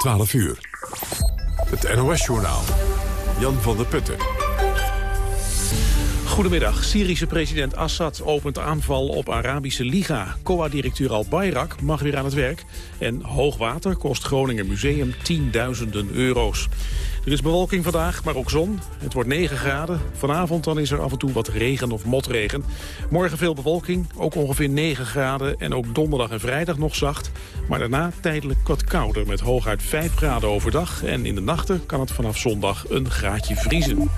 12 uur. Het NOS-journaal. Jan van der Putten. Goedemiddag. Syrische president Assad opent aanval op Arabische Liga. COA-directeur Al-Bayrak mag weer aan het werk. En hoogwater kost Groningen Museum tienduizenden euro's. Er is bewolking vandaag, maar ook zon. Het wordt 9 graden. Vanavond dan is er af en toe wat regen of motregen. Morgen veel bewolking, ook ongeveer 9 graden. En ook donderdag en vrijdag nog zacht. Maar daarna tijdelijk wat kouder met hooguit 5 graden overdag. En in de nachten kan het vanaf zondag een graadje vriezen.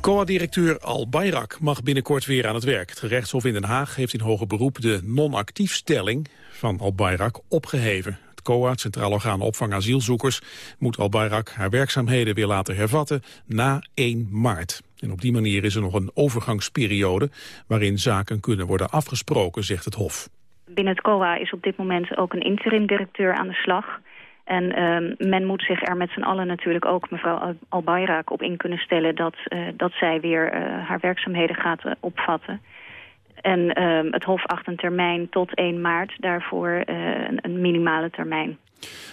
COA-directeur Al Bayrak mag binnenkort weer aan het werk. Het gerechtshof in Den Haag heeft in hoger beroep de non-actiefstelling van Al Bayrak opgeheven. COA, Centraal Orgaan Opvang Asielzoekers, moet Al Bayrak haar werkzaamheden weer laten hervatten na 1 maart. En op die manier is er nog een overgangsperiode waarin zaken kunnen worden afgesproken, zegt het Hof. Binnen het COA is op dit moment ook een interim-directeur aan de slag. En uh, men moet zich er met z'n allen natuurlijk ook, mevrouw Al-Bayrak, op in kunnen stellen... dat, uh, dat zij weer uh, haar werkzaamheden gaat uh, opvatten. En ehm, het Hof acht een termijn tot 1 maart, daarvoor een, een minimale termijn.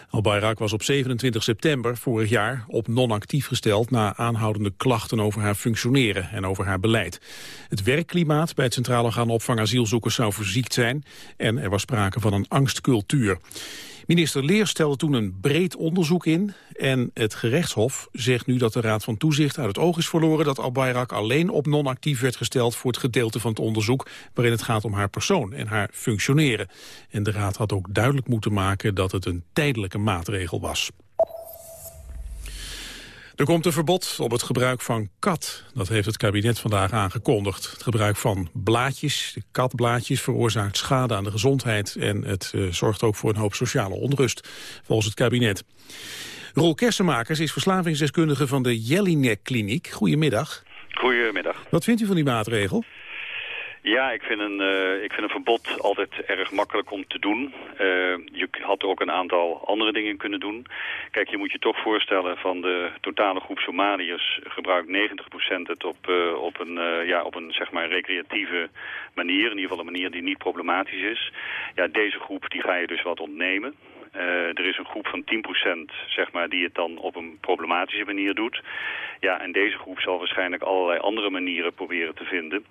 Al-Bayrak was op 27 september vorig jaar op non-actief gesteld... na aanhoudende klachten over haar functioneren en over haar beleid. Het werkklimaat bij het Centraal Orgaan Opvang Asielzoekers zou verziekt zijn... en er was sprake van een angstcultuur. Minister Leer stelde toen een breed onderzoek in... en het gerechtshof zegt nu dat de Raad van Toezicht uit het oog is verloren... dat Al-Bayrak alleen op non-actief werd gesteld voor het gedeelte van het onderzoek... waarin het gaat om haar persoon en haar functioneren. En de Raad had ook duidelijk moeten maken dat het een tijdelijke maatregel was. Er komt een verbod op het gebruik van kat. Dat heeft het kabinet vandaag aangekondigd. Het gebruik van blaadjes, de katblaadjes, veroorzaakt schade aan de gezondheid... en het uh, zorgt ook voor een hoop sociale onrust, volgens het kabinet. Rol Kersenmakers is verslavingsdeskundige van de Jellinek Kliniek. Goedemiddag. Goedemiddag. Wat vindt u van die maatregel? Ja, ik vind, een, uh, ik vind een verbod altijd erg makkelijk om te doen. Uh, je had ook een aantal andere dingen kunnen doen. Kijk, je moet je toch voorstellen van de totale groep Somaliërs gebruikt 90% het op, uh, op, een, ja, op een zeg maar recreatieve manier. In ieder geval een manier die niet problematisch is. Ja, deze groep die ga je dus wat ontnemen. Er is een groep van 10% zeg maar, die het dan op een problematische manier doet. Ja, en deze groep zal waarschijnlijk allerlei andere manieren proberen te vinden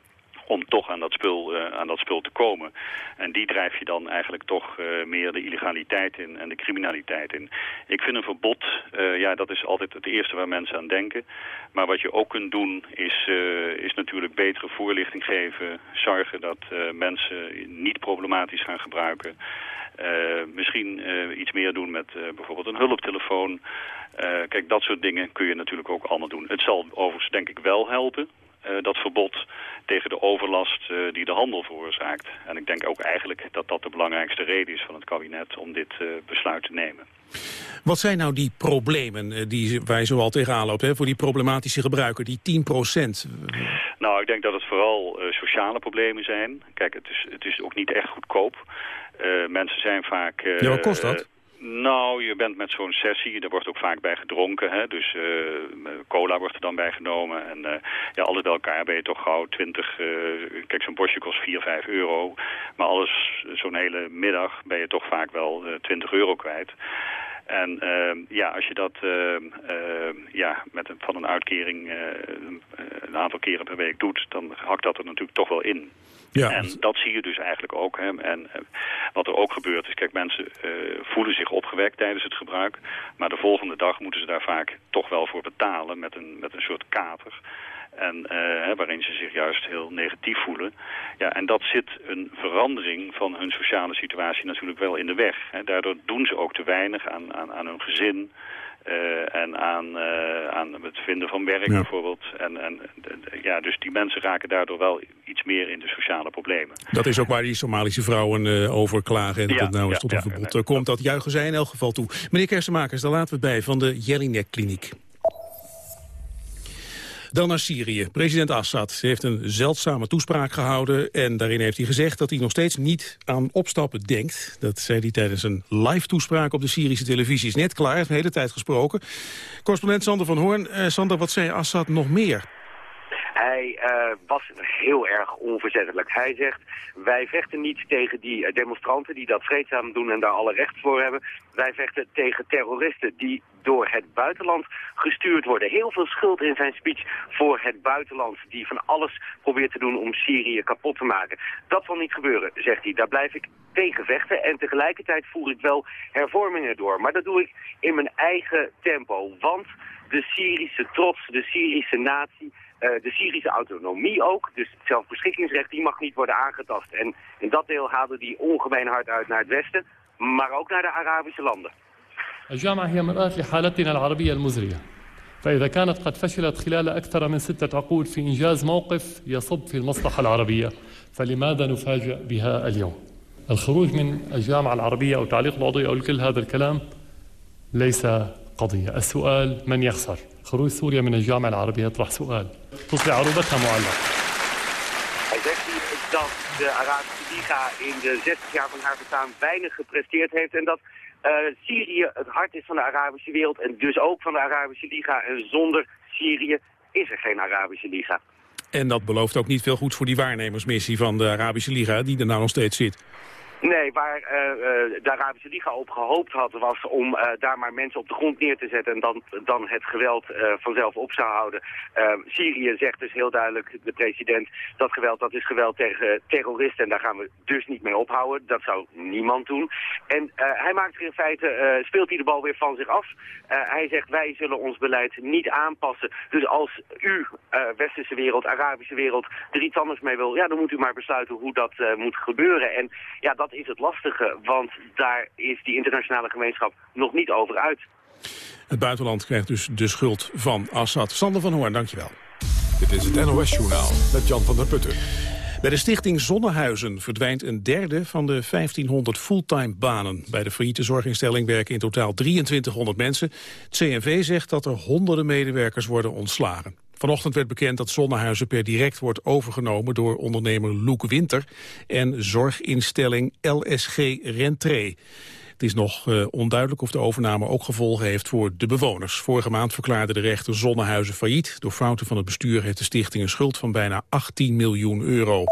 om toch aan dat, spul, uh, aan dat spul te komen. En die drijf je dan eigenlijk toch uh, meer de illegaliteit in en de criminaliteit in. Ik vind een verbod, uh, ja, dat is altijd het eerste waar mensen aan denken. Maar wat je ook kunt doen is, is natuurlijk betere voorlichting geven. Zorgen dat mensen niet problematisch gaan gebruiken. misschien iets meer doen met bijvoorbeeld een hulptelefoon. kijk, dat soort dingen kun je natuurlijk ook allemaal doen. Het zal overigens denk ik wel helpen dat verbod tegen de overlast uh, die de handel veroorzaakt. En ik denk ook eigenlijk dat dat de belangrijkste reden is van het kabinet om dit uh, besluit te nemen. Wat zijn nou die problemen die wij zoal tegenaan lopen hè, voor die problematische gebruiker, die 10 procent? Nou, ik denk dat het vooral sociale problemen zijn. Kijk, het is, het is ook niet echt goedkoop. mensen zijn vaak... ja, wat kost dat? Nou, je bent met zo'n sessie, er wordt ook vaak bij gedronken. Hè? Dus uh, cola wordt er dan bij genomen. En uh, ja, alles bij elkaar ben je toch gauw 20... Uh, kijk, zo'n bosje kost 4, 5 euro. Maar alles, zo'n hele middag ben je toch vaak wel 20 euro kwijt. En uh, ja, als je dat uh, uh, ja, met een, van een uitkering een aantal keren per week doet, dan hakt dat er natuurlijk toch wel in. Ja. En dat zie je dus eigenlijk ook. Hè. En uh, wat er ook gebeurt is, kijk, mensen uh, voelen zich opgewekt tijdens het gebruik. Maar de volgende dag moeten ze daar vaak toch wel voor betalen met een, met een soort kater. En uh, waarin ze zich juist heel negatief voelen. Ja, en dat zit een verandering van hun sociale situatie natuurlijk wel in de weg. Hè. Daardoor doen ze ook te weinig aan, aan, aan hun gezin. Uh, en aan, uh, aan het vinden van werk ja. bijvoorbeeld. En, en, ja, dus die mensen raken daardoor wel iets meer in de sociale problemen. Dat is ook waar die Somalische vrouwen uh, over klagen en ja, dat het nou eens ja, tot een verbod komt. Dat juichen zij in elk geval toe. Meneer Kersenmakers, daar laten we het bij van de Jelinek Kliniek. Dan naar Syrië. President Assad heeft een zeldzame toespraak gehouden... en daarin heeft hij gezegd dat hij nog steeds niet aan opstappen denkt. Dat zei hij tijdens een live toespraak op de Syrische televisie. Is net klaar, heeft de hele tijd gesproken. Correspondent Sander van Hoorn. Uh, Sander, wat zei Assad nog meer? Hij uh, was heel erg onverzettelijk. Hij zegt, wij vechten niet tegen die demonstranten die dat vreedzaam doen en daar alle recht voor hebben. Wij vechten tegen terroristen die door het buitenland gestuurd worden. Heel veel schuld in zijn speech voor het buitenland die van alles probeert te doen om Syrië kapot te maken. Dat zal niet gebeuren, zegt hij. Daar blijf ik tegen vechten en tegelijkertijd voer ik wel hervormingen door. Maar dat doe ik in mijn eigen tempo, want de Syrische trots, de Syrische natie eh, de Syrische autonomie ook, dus het zelfbeschikkingsrecht, die mag niet worden aangetast. En in dat deel haalde die ongemeen hard uit naar het westen, maar ook naar de Arabische landen. الجامعة هي مرآة لحالتنا العربية المزرية فإذا كانت قد فشلت خلال أكثر من ستة عقود في إنجاز موقف يصب في المصلحة العربية فلماذا نفاجأ بها اليوم الخروج من الجامعة العربية أو تعليق العضوية أو كل هذا الكلام ليس قضية السؤال من يخسر خروج سوريا من الجامعة العربية يطرح سؤال تصبح عروبتها معلق Hij zegt hier dat de Arabische Liga in de 60 jaar van haar bestaan weinig gepresteerd heeft en dat uh, Syrië het hart is van de Arabische wereld en dus ook van de Arabische Liga. En zonder Syrië is er geen Arabische Liga. En dat belooft ook niet veel goed voor die waarnemersmissie van de Arabische Liga, die er nou nog steeds zit. Nee, waar uh, de Arabische Liga op gehoopt had was om uh, daar maar mensen op de grond neer te zetten en dan, dan het geweld vanzelf op zou houden. Syrië zegt dus heel duidelijk, de president, dat geweld dat is geweld tegen terroristen en daar gaan we dus niet mee ophouden. Dat zou niemand doen. En hij maakt er in feite, speelt hij de bal weer van zich af. hij zegt wij zullen ons beleid niet aanpassen. Dus als u, westerse wereld, Arabische wereld, er iets anders mee wil, ja dan moet u maar besluiten hoe dat moet gebeuren. En ja, dat is het lastige, want daar is die internationale gemeenschap nog niet over uit. Het buitenland krijgt dus de schuld van Assad. Sander van Hoorn, dankjewel. Dit is het NOS-journaal met Jan van der Putten. Bij de stichting Zonnehuizen verdwijnt een derde van de 1500 fulltime banen. Bij de failliete zorginstelling werken in totaal 2300 mensen. Het CNV zegt dat er honderden medewerkers worden ontslagen. Vanochtend werd bekend dat Zonnehuizen per direct wordt overgenomen door ondernemer Loek Winter en zorginstelling LSG Rentree. Het is nog uh, onduidelijk of de overname ook gevolgen heeft voor de bewoners. Vorige maand verklaarde de rechter Zonnehuizen failliet. Door fouten van het bestuur heeft de stichting een schuld van bijna 18 miljoen euro.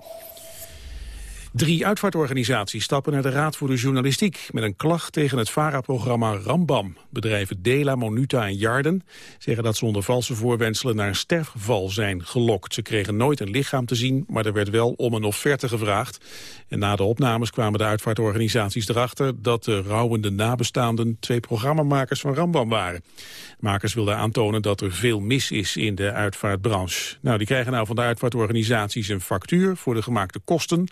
Drie uitvaartorganisaties stappen naar de Raad voor de Journalistiek... met een klacht tegen het VARA-programma Rambam. Bedrijven Dela, Monuta en Jarden zeggen dat ze onder valse voorwenselen... naar een sterfgeval zijn gelokt. Ze kregen nooit een lichaam te zien, maar er werd wel om een offerte gevraagd. En na de opnames kwamen de uitvaartorganisaties erachter... dat de rouwende nabestaanden twee programmamakers van Rambam waren. Makers wilden aantonen dat er veel mis is in de uitvaartbranche. Nou, die krijgen nou van de uitvaartorganisaties een factuur voor de gemaakte kosten...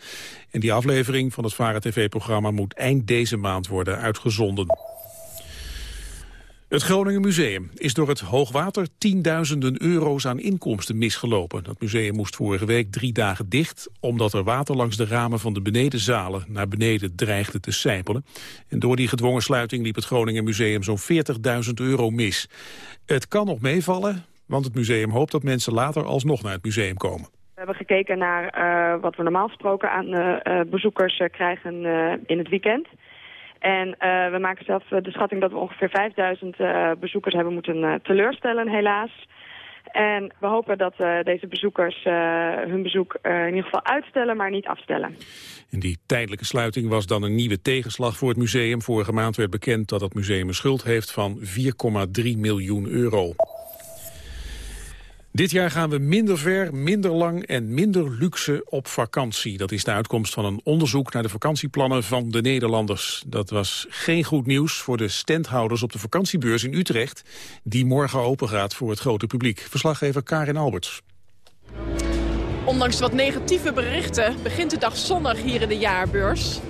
En die aflevering van het Vara TV-programma moet eind deze maand worden uitgezonden. Het Groningen Museum is door het hoogwater tienduizenden euro's aan inkomsten misgelopen. Dat museum moest vorige week drie dagen dicht... omdat er water langs de ramen van de benedenzalen naar beneden dreigde te sijpelen. En door die gedwongen sluiting liep het Groningen Museum zo'n 40.000 euro mis. Het kan nog meevallen, want het museum hoopt dat mensen later alsnog naar het museum komen. We hebben gekeken naar uh, wat we normaal gesproken aan uh, bezoekers krijgen in het weekend. En we maken zelf de schatting dat we ongeveer 5000 bezoekers hebben moeten teleurstellen, helaas. En we hopen dat deze bezoekers hun bezoek in ieder geval uitstellen, maar niet afstellen. In die tijdelijke sluiting was dan een nieuwe tegenslag voor het museum. Vorige maand werd bekend dat het museum een schuld heeft van 4,3 miljoen euro. Dit jaar gaan we minder ver, minder lang en minder luxe op vakantie. Dat is de uitkomst van een onderzoek naar de vakantieplannen van de Nederlanders. Dat was geen goed nieuws voor de standhouders op de vakantiebeurs in Utrecht... die morgen open gaat voor het grote publiek. Verslaggever Karin Alberts. Ondanks wat negatieve berichten begint de dag zonnig hier in de jaarbeurs.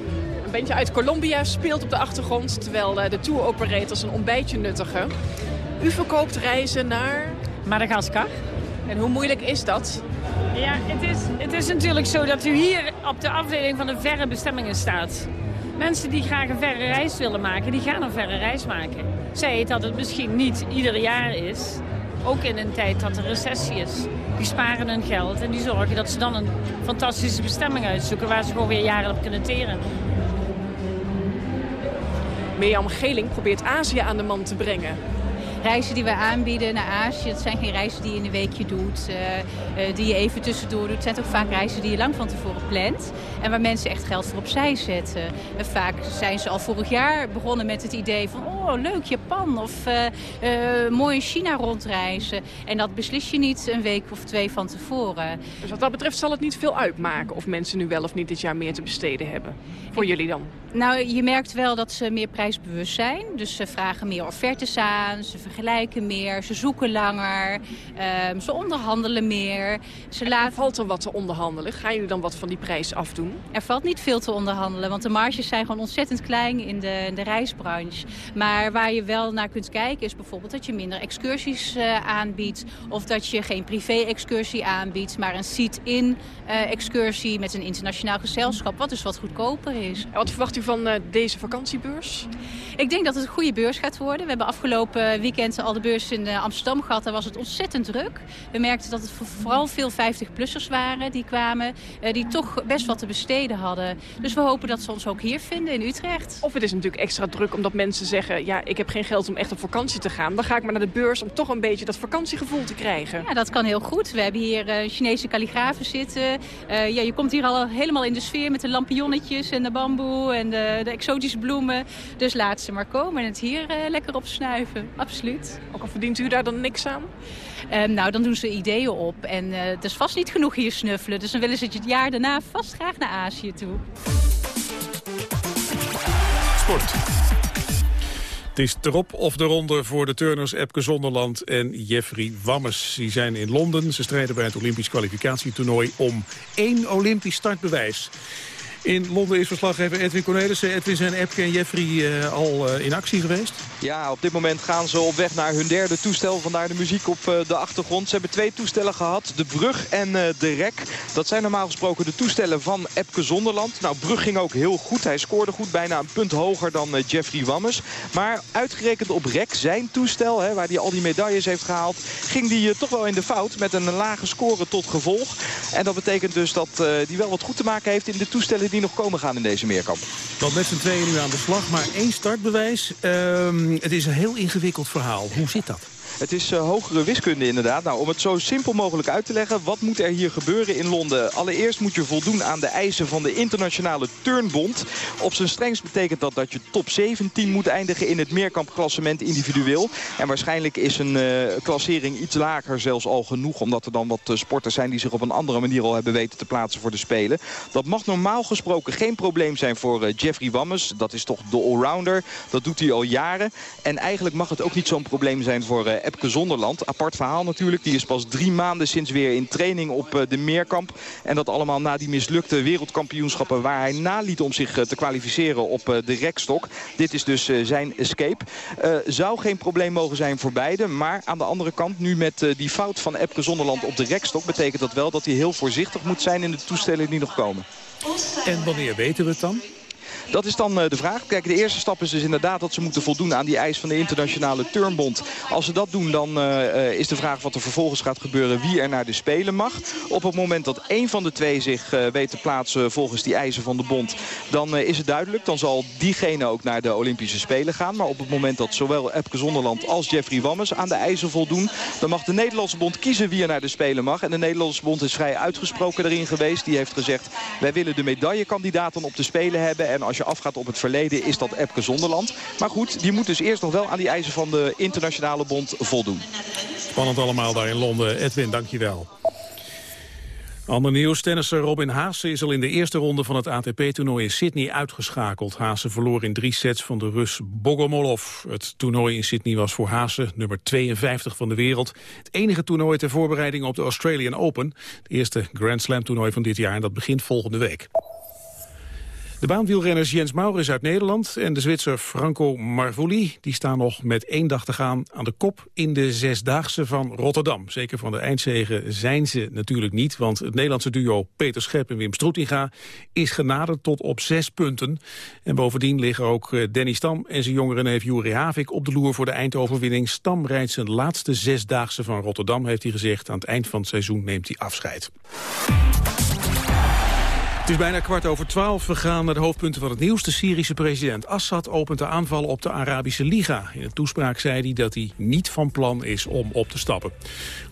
Een bandje uit Colombia speelt op de achtergrond... terwijl eh, de tour-operators een ontbijtje nuttigen. U verkoopt reizen naar... Madagaskar. En hoe moeilijk is dat? Ja, het is, het is natuurlijk zo dat u hier op de afdeling van de verre bestemmingen staat. Mensen die graag een verre reis willen maken, die gaan een verre reis maken. Zij dat het misschien niet ieder jaar is, ook in een tijd dat er recessie is. Die sparen hun geld en die zorgen dat ze dan een fantastische bestemming uitzoeken... waar ze gewoon weer jaren op kunnen teren. Mirjam Geling probeert Azië aan de man te brengen. Reizen die we aanbieden naar Azië, dat zijn geen reizen die je in een weekje doet, die je even tussendoor doet. Het zijn toch vaak reizen die je lang van tevoren plant en waar mensen echt geld voor opzij zetten. En vaak zijn ze al vorig jaar begonnen met het idee van, oh leuk Japan of mooi in China rondreizen. En dat beslis je niet een week of twee van tevoren. Dus wat dat betreft zal het niet veel uitmaken of mensen nu wel of niet dit jaar meer te besteden hebben. Voor jullie dan? Nou, je merkt wel dat ze meer prijsbewust zijn. Dus ze vragen meer offertes aan, ze vergelijken meer, ze zoeken langer, um, ze onderhandelen meer. Ze laten... Valt er wat te onderhandelen? Gaan jullie dan wat van die prijs afdoen? Er valt niet veel te onderhandelen, want de marges zijn gewoon ontzettend klein in de, in de reisbranche. Maar waar je wel naar kunt kijken is bijvoorbeeld dat je minder excursies uh, aanbiedt. Of dat je geen privé-excursie aanbiedt, maar een seat-in uh, excursie met een internationaal gezelschap. Wat dus wat goedkoper is. En wat verwacht u van uh, deze vakantiebeurs? Ik denk dat het een goede beurs gaat worden. We hebben afgelopen weekend al de beurs in uh, Amsterdam gehad. Daar was het ontzettend druk. We merkten dat het vooral veel 50-plussers waren die kwamen. Uh, die toch best wat te besteden hadden. Dus we hopen dat ze ons ook hier vinden in Utrecht. Of het is natuurlijk extra druk omdat mensen zeggen... ja, ik heb geen geld om echt op vakantie te gaan. Dan ga ik maar naar de beurs om toch een beetje dat vakantiegevoel te krijgen. Ja, dat kan heel goed. We hebben hier Chinese kalligrafen zitten. ja, je komt hier al helemaal in de sfeer met de lampionnetjes en de bamboe en de, de exotische bloemen. Dus laat ze maar komen en het hier uh, lekker opsnuiven. Absoluut. Ook al verdient u daar dan niks aan? Um, nou, dan doen ze ideeën op. En uh, het is vast niet genoeg hier snuffelen. Dus dan willen ze het jaar daarna vast graag naar Azië toe. Sport. Het is erop of eronder voor de turners Epke Zonderland en Jeffrey Wammes. Die zijn in Londen. Ze strijden bij het Olympisch kwalificatietoernooi om één Olympisch startbewijs. In Londen is verslaggever Edwin Cornelissen. Edwin, zijn Epke en Jeffrey uh, al uh, in actie geweest? Ja, op dit moment gaan ze op weg naar hun derde toestel. Vandaar de muziek op uh, de achtergrond. Ze hebben twee toestellen gehad. De Brug en de Rek. Dat zijn normaal gesproken de toestellen van Epke Zonderland. Nou, Brug ging ook heel goed. Hij scoorde goed. Bijna een punt hoger dan Jeffrey Wammes. Maar uitgerekend op Rek, zijn toestel, hè, waar hij al die medailles heeft gehaald... ging hij toch wel in de fout met een lage score tot gevolg. En dat betekent dus dat hij wel wat goed te maken heeft in de toestellen die nog komen gaan in deze meerkamp. Want met z'n tweeën nu aan de slag, maar één startbewijs. Uh, het is een heel ingewikkeld verhaal. Hoe zit dat? Het is uh, hogere wiskunde inderdaad. Nou, om het zo simpel mogelijk uit te leggen, wat moet er hier gebeuren in Londen? Allereerst moet je voldoen aan de eisen van de internationale turnbond. Op zijn strengst betekent dat dat je top 17 moet eindigen in het meerkampklassement individueel. En waarschijnlijk is een uh, klassering iets lager zelfs al genoeg. Omdat er dan wat uh, sporters zijn die zich op een andere manier al hebben weten te plaatsen voor de Spelen. Dat mag normaal gesproken geen probleem zijn voor Jeffrey Wammes. Dat is toch de allrounder. Dat doet hij al jaren. En eigenlijk mag het ook niet zo'n probleem zijn voor Epke Zonderland. Apart verhaal natuurlijk. Die is pas drie maanden sinds weer in training op eh, de Meerkamp. En dat allemaal na die mislukte wereldkampioenschappen... waar hij naliet om zich eh, te kwalificeren op eh, de rekstok. Dit is dus zijn escape. zou geen probleem mogen zijn voor beide. Maar aan de andere kant, nu met die fout van Epke Zonderland op de rekstok... betekent dat wel dat hij heel voorzichtig moet zijn in de toestellen die nog komen. En wanneer weten we het dan? Dat is dan eh, de vraag. Kijk, de eerste stap is dus inderdaad dat ze moeten voldoen aan die eis van de internationale turnbond. Als ze dat doen, dan uh, is de vraag wat er vervolgens gaat gebeuren wie er naar de Spelen mag. Op het moment dat één van de twee zich weet te plaatsen volgens die eisen van de bond, dan is het duidelijk. Dan zal diegene ook naar de Olympische Spelen gaan. Maar op het moment dat zowel Epke Zonderland als Jeffrey Wammes aan de eisen voldoen, dan mag de Nederlandse bond kiezen wie er naar de Spelen mag. En de Nederlandse bond is vrij uitgesproken erin geweest. Die heeft gezegd, wij willen de medaillekandidaten op de Spelen hebben. En als je afgaat op het verleden is dat Epke Zonderland. Maar goed, die moet dus eerst nog wel aan die eisen van de internationale bond voldoen. Spannend allemaal daar in Londen. Edwin, dankjewel. Ander nieuws, tennisser Robin Haase is al in de eerste ronde van het ATP-toernooi in Sydney uitgeschakeld. Haase verloor in drie sets van de Rus Bogomolov. Het toernooi in Sydney was voor Haase nummer 52 van de wereld. Het enige toernooi ter voorbereiding op de Australian Open. Het eerste Grand Slam toernooi van dit jaar en dat begint volgende week. De baanwielrenners Jens Maurits uit Nederland en de Zwitser Franco Marvoli... die staan nog met één dag te gaan aan de kop in de Zesdaagse van Rotterdam. Zeker van de eindzegen zijn ze natuurlijk niet... want het Nederlandse duo Peter Schep en Wim Stroetinga... is genaderd tot op zes punten. En bovendien liggen ook eh, Danny Stam en zijn jongere neef Juri Havik... op de loer voor de eindoverwinning. Stam rijdt zijn laatste Zesdaagse van Rotterdam, heeft hij gezegd. Aan het eind van het seizoen neemt hij afscheid. Het is bijna kwart over twaalf. We gaan naar de hoofdpunten van het nieuws. De Syrische president Assad opent de aanvallen op de Arabische Liga. In een toespraak zei hij dat hij niet van plan is om op te stappen.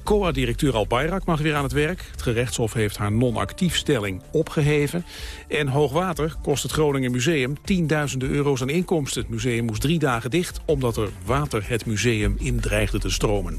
COA-directeur Al-Bayrak mag weer aan het werk. Het gerechtshof heeft haar non-actiefstelling opgeheven. En hoogwater kost het Groningen Museum tienduizenden euro's aan inkomsten. Het museum moest drie dagen dicht omdat er water het museum in dreigde te stromen.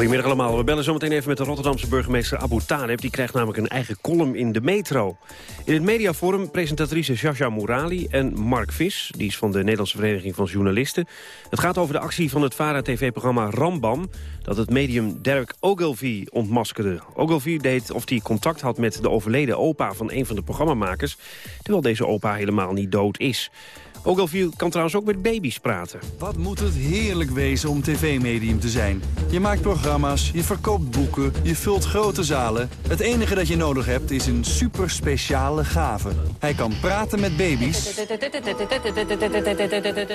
Goedemiddag allemaal. We bellen zometeen even met de Rotterdamse burgemeester Abu Taleb. Die krijgt namelijk een eigen column in de metro. In het mediaforum presentatrice Shasha Mourali en Mark Vis. Die is van de Nederlandse Vereniging van Journalisten. Het gaat over de actie van het VARA-tv-programma Rambam... dat het medium Derek Ogilvie ontmaskerde. Ogilvie deed of hij contact had met de overleden opa van een van de programmamakers... terwijl deze opa helemaal niet dood is. Ogilvie kan trouwens ook met baby's praten. Wat moet het heerlijk wezen om tv-medium te zijn. Je maakt programma's, je verkoopt boeken, je vult grote zalen. Het enige dat je nodig hebt is een super speciale gave. Hij kan praten met baby's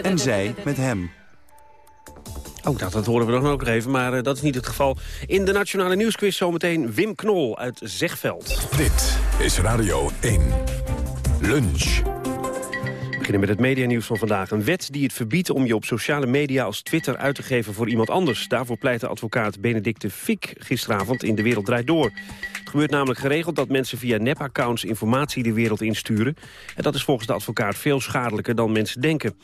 en zij met hem. Oh, dat, dat horen we nog ook even, maar uh, dat is niet het geval. In de Nationale Nieuwsquiz zometeen Wim Knol uit Zegveld. Dit is Radio 1. Lunch. Beginnen met het medianieuws van vandaag. Een wet die het verbiedt om je op sociale media als Twitter uit te geven voor iemand anders. Daarvoor pleitte advocaat Benedicte Fick gisteravond in De Wereld Draait Door. Het gebeurt namelijk geregeld dat mensen via nep-accounts informatie de wereld insturen. En dat is volgens de advocaat veel schadelijker dan mensen denken.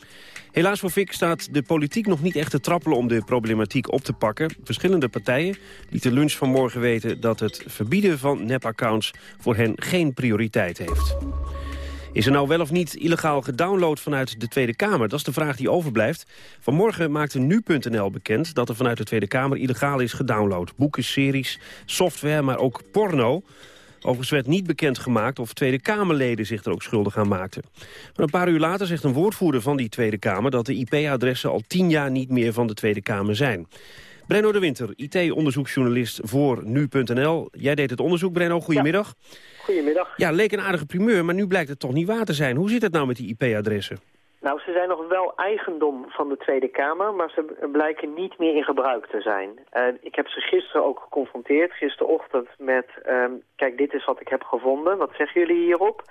Helaas voor Fick staat de politiek nog niet echt te trappelen om de problematiek op te pakken. Verschillende partijen lieten lunch vanmorgen weten dat het verbieden van nep-accounts voor hen geen prioriteit heeft. Is er nou wel of niet illegaal gedownload vanuit de Tweede Kamer? Dat is de vraag die overblijft. Vanmorgen maakte Nu.nl bekend dat er vanuit de Tweede Kamer illegaal is gedownload. Boeken, series, software, maar ook porno. Overigens werd niet bekendgemaakt of Tweede Kamerleden zich er ook schuldig aan maakten. Maar een paar uur later zegt een woordvoerder van die Tweede Kamer... dat de IP-adressen al tien jaar niet meer van de Tweede Kamer zijn. Brenno de Winter, IT-onderzoeksjournalist voor Nu.nl. Jij deed het onderzoek, Brenno. Goedemiddag. Goedemiddag. Ja, leek een aardige primeur, maar nu blijkt het toch niet waar te zijn. Hoe zit het nou met die IP-adressen? Nou, ze zijn nog wel eigendom van de Tweede Kamer, maar ze blijken niet meer in gebruik te zijn. Uh, ik heb ze gisteren ook geconfronteerd, gisterochtend, met... Um, kijk, dit is wat ik heb gevonden, wat zeggen jullie hierop?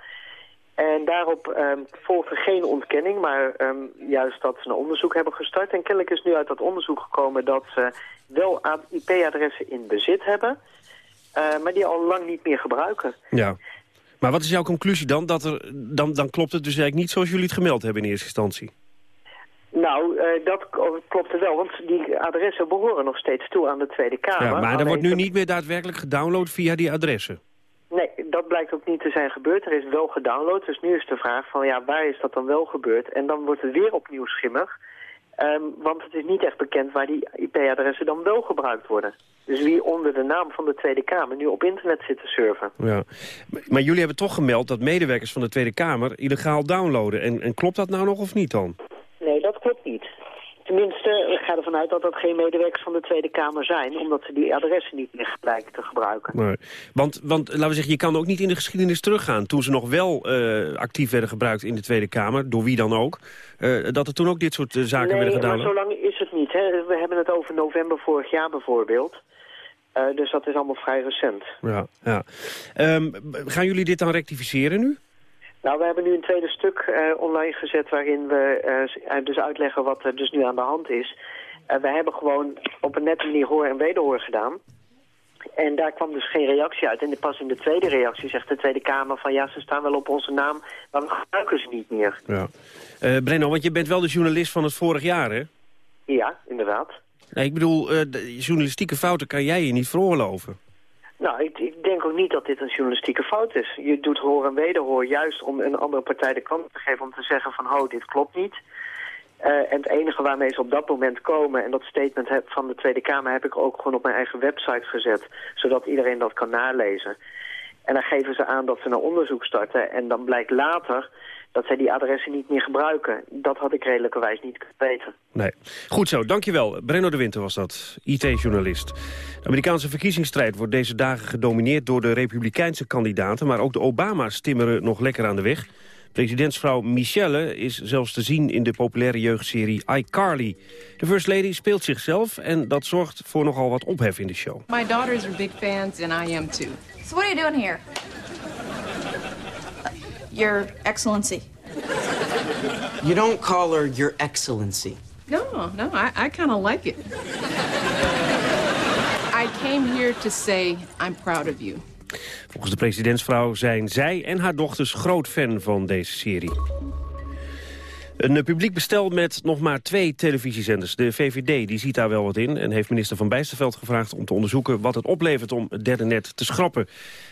En daarop um, volgde geen ontkenning, maar um, juist dat ze een onderzoek hebben gestart. En kennelijk is nu uit dat onderzoek gekomen dat ze wel IP-adressen in bezit hebben... Uh, maar die al lang niet meer gebruiken. Ja. Maar wat is jouw conclusie dan? Dat er, dan? Dan klopt het dus eigenlijk niet zoals jullie het gemeld hebben in eerste instantie. Nou, uh, dat klopt wel, want die adressen behoren nog steeds toe aan de Tweede Kamer. Ja, maar er wordt nu niet meer daadwerkelijk gedownload via die adressen. Nee, dat blijkt ook niet te zijn gebeurd. Er is wel gedownload, dus nu is de vraag van ja, waar is dat dan wel gebeurd? En dan wordt het weer opnieuw schimmig. Um, want het is niet echt bekend waar die IP-adressen dan wel gebruikt worden. Dus wie onder de naam van de Tweede Kamer nu op internet zit te surfen. Ja. Maar jullie hebben toch gemeld dat medewerkers van de Tweede Kamer illegaal downloaden. En, en klopt dat nou nog of niet dan? Nee, dat klopt niet. Tenminste, ik ga ervan uit dat dat geen medewerkers van de Tweede Kamer zijn... omdat ze die adressen niet meer blijken te gebruiken. Nee. Want, want laten we zeggen, je kan ook niet in de geschiedenis teruggaan... toen ze nog wel uh, actief werden gebruikt in de Tweede Kamer, door wie dan ook... Uh, dat er toen ook dit soort uh, zaken nee, werden gedaan. Nee, maar zo lang is het niet. Hè. We hebben het over november vorig jaar bijvoorbeeld... Dus dat is allemaal vrij recent. Ja, ja. Um, gaan jullie dit dan rectificeren nu? Nou, we hebben nu een tweede stuk uh, online gezet waarin we uh, dus uitleggen wat er dus nu aan de hand is. Uh, we hebben gewoon op een nette manier hoor en wederhoor gedaan. En daar kwam dus geen reactie uit. En pas in de tweede reactie zegt de Tweede Kamer van... ja, ze staan wel op onze naam, maar we gebruiken ze niet meer. Ja. Brenno, want je bent wel de journalist van het vorig jaar, hè? Ja, inderdaad. Nee, ik bedoel, journalistieke fouten kan jij je niet veroorloven. Nou, ik, ik, denk ook niet dat dit een journalistieke fout is. Je doet hoor en wederhoor juist om een andere partij de kans te geven... om te zeggen van, ho, dit klopt niet. Uh, en het enige waarmee ze op dat moment komen... en dat statement van de Tweede Kamer heb ik ook gewoon op mijn eigen website gezet... zodat iedereen dat kan nalezen. En dan geven ze aan dat ze een onderzoek starten... en dan blijkt later dat zij die adressen niet meer gebruiken. Dat had ik redelijkerwijs niet kunnen weten. Nee. Goed zo, dankjewel. Brenno de Winter was dat, IT-journalist. De Amerikaanse verkiezingsstrijd wordt deze dagen gedomineerd door de republikeinse kandidaten... maar ook de Obama's timmeren nog lekker aan de weg. Presidentsvrouw Michelle is zelfs te zien in de populaire jeugdserie iCarly. De First Lady speelt zichzelf en dat zorgt voor nogal wat ophef in de show. My daughters are big fans and I am too. So what are you doing here? Your Excellency. You don't call her Your Excellency. No, no, I, I kind of like it. I came here to say I'm proud of you. Volgens de presidentsvrouw zijn zij en haar dochters groot fan van deze serie. Een eh, publiek bestel met nog maar twee televisiezenders. De VVD die ziet daar wel wat in en heeft minister Van Bijsterveld gevraagd... om te onderzoeken wat het oplevert om het derde net te schrappen.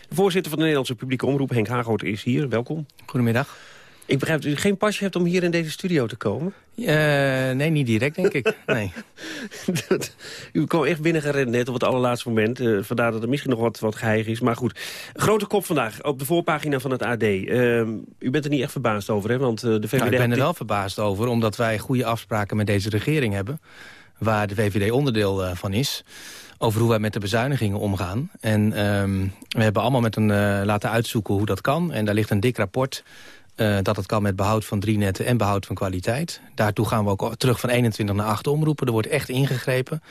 De voorzitter van de Nederlandse publieke omroep, Henk Hagoot, is hier. Welkom. Goedemiddag. Ik begrijp dat u geen pasje hebt om hier in deze studio te komen. Uh, nee, niet direct, denk ik. Nee. u kwam echt binnengerend net op het allerlaatste moment. Uh, vandaar dat er misschien nog wat, wat geheig is. Maar goed, grote kop vandaag op de voorpagina van het AD. Uh, u bent er niet echt verbaasd over, hè? Want de VVD... Nou, ik ben er wel verbaasd over, omdat wij goede afspraken met deze regering hebben. Waar de VVD onderdeel van is over hoe wij met de bezuinigingen omgaan. En um, we hebben allemaal met een laten uitzoeken hoe dat kan. En daar ligt een dik rapport uh, dat het kan met behoud van drie netten en behoud van kwaliteit. Daartoe gaan we ook terug van 21 naar 8 omroepen. Er wordt echt ingegrepen.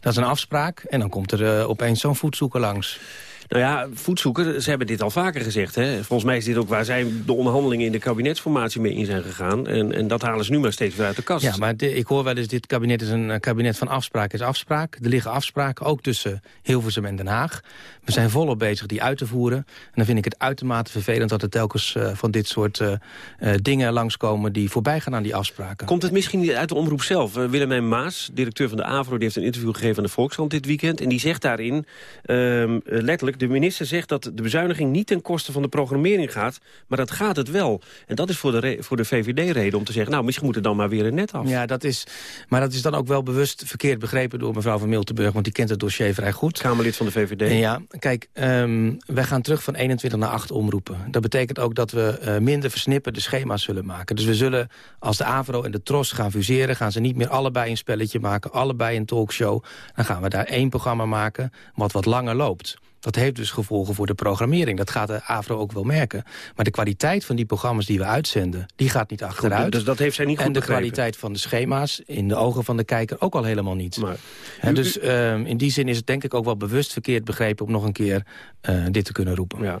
Dat is een afspraak en dan komt er uh, opeens zo'n voetzoeker langs. Nou ja, voetzoeken, ze hebben dit al vaker gezegd. Hè? Volgens mij is dit ook waar zij de onderhandelingen in de kabinetsformatie mee in zijn gegaan. En, en dat halen ze nu maar steeds weer uit de kast. Ja, maar ik hoor wel eens, dit kabinet is een kabinet van afspraak is afspraak. Er liggen afspraken, ook tussen Hilversum en Den Haag. We zijn volop bezig die uit te voeren. En dan vind ik het uitermate vervelend dat er telkens uh, van dit soort uh, uh, dingen langskomen... die voorbij gaan aan die afspraken. Komt het misschien niet uit de omroep zelf? Willemijn Maas, directeur van de AVRO, die heeft een interview gegeven aan de Volkskrant dit weekend. En die zegt daarin ehm, letterlijk de minister zegt dat de bezuiniging niet ten koste van de programmering gaat... maar dat gaat het wel. En dat is voor de, voor de VVD reden om te zeggen... nou, misschien moet er dan maar weer een net af. Ja, dat is, maar dat is dan ook wel bewust verkeerd begrepen door mevrouw van Miltenburg... want die kent het dossier vrij goed. Kamerlid van de VVD. Ja, kijk, um, wij gaan terug van 21 naar 8 omroepen. Dat betekent ook dat we uh, minder versnipperde schema's zullen maken. Dus we zullen, als de AVRO en de TROS gaan fuseren... gaan ze niet meer allebei een spelletje maken, allebei een talkshow. Dan gaan we daar één programma maken wat wat langer loopt. Dat heeft dus gevolgen voor de programmering. Dat gaat de AVRO ook wel merken. Maar de kwaliteit van die programma's die we uitzenden... die gaat niet achteruit. Goed, dus dat heeft zij niet goed En de begrepen. kwaliteit van de schema's in de ogen van de kijker ook al helemaal niet. Maar, en dus um, in die zin is het denk ik ook wel bewust verkeerd begrepen... om nog een keer uh, dit te kunnen roepen. Ja.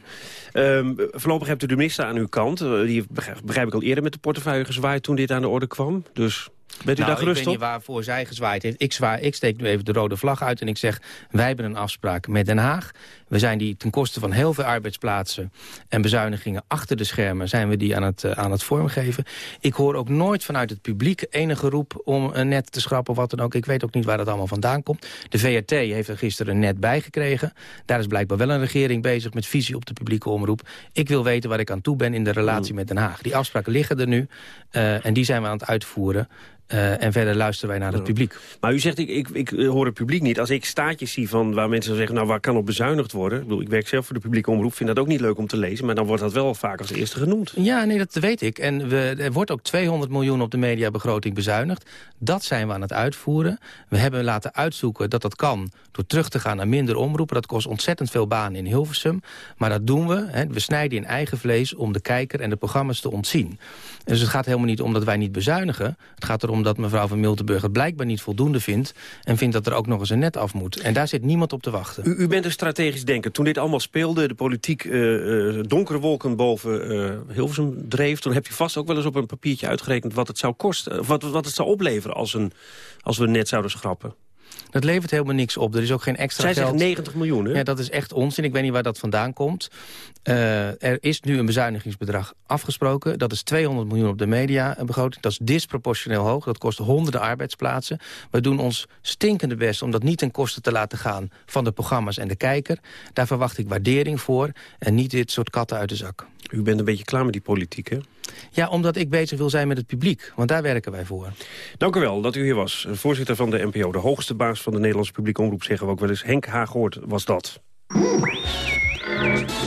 Um, voorlopig hebt u de minister aan uw kant. Uh, die begrijp ik al eerder met de portefeuille gezwaaid toen dit aan de orde kwam. Dus Bent u nou, daar gerust ik weet op? niet waarvoor zij gezwaaid heeft. Ik, zwaai, ik steek nu even de rode vlag uit en ik zeg... wij hebben een afspraak met Den Haag. We zijn die ten koste van heel veel arbeidsplaatsen en bezuinigingen achter de schermen... zijn we die aan het, uh, aan het vormgeven. Ik hoor ook nooit vanuit het publiek enige roep om een net te schrappen... wat dan ook. Ik weet ook niet waar dat allemaal vandaan komt. De VRT heeft er gisteren een net bijgekregen. Daar is blijkbaar wel een regering bezig met visie op de publieke omroep. Ik wil weten waar ik aan toe ben in de relatie met Den Haag. Die afspraken liggen er nu uh, en die zijn we aan het uitvoeren... Uh, en verder luisteren wij naar het publiek. Maar u zegt, ik, ik, ik hoor het publiek niet. Als ik staatjes zie van waar mensen zeggen... nou, waar kan op bezuinigd worden? Ik, bedoel, ik werk zelf voor de publieke omroep, vind dat ook niet leuk om te lezen... maar dan wordt dat wel vaak als eerste genoemd. Ja, nee, dat weet ik. En we, er wordt ook 200 miljoen op de mediabegroting bezuinigd. Dat zijn we aan het uitvoeren. We hebben laten uitzoeken dat dat kan door terug te gaan naar minder omroepen. Dat kost ontzettend veel banen in Hilversum. Maar dat doen we. Hè. We snijden in eigen vlees om de kijker en de programma's te ontzien. Dus het gaat helemaal niet om dat wij niet bezuinigen. Het gaat erom dat mevrouw van Miltenburg het blijkbaar niet voldoende vindt... en vindt dat er ook nog eens een net af moet. En daar zit niemand op te wachten. U, bent een strategisch denker. Toen dit allemaal speelde, de politiek uh, uh, donkere wolken boven uh, Hilversum dreef... toen hebt u vast ook wel eens op een papiertje uitgerekend wat het zou kosten... wat, wat het zou opleveren als, een, als we net zouden schrappen. Dat levert helemaal niks op. Er is ook geen extra Zij geld. Zij zeggen 90 miljoen, hè? Ja, dat is echt onzin. Ik weet niet waar dat vandaan komt. Uh, er is nu een bezuinigingsbedrag afgesproken. Dat is 200 miljoen op de mediabegroting. Dat is disproportioneel hoog. Dat kost honderden arbeidsplaatsen. We doen ons stinkende best om dat niet ten koste te laten gaan... van de programma's en de kijker. Daar verwacht ik waardering voor. En niet dit soort katten uit de zak. U bent een beetje klaar met die politiek, hè? Ja, omdat ik bezig wil zijn met het publiek. Want daar werken wij voor. Dank u wel dat u hier was. Voorzitter van de NPO, de hoogste baas van de Nederlandse publieke omroep... zeggen we ook wel eens. Henk Haaghoort was dat.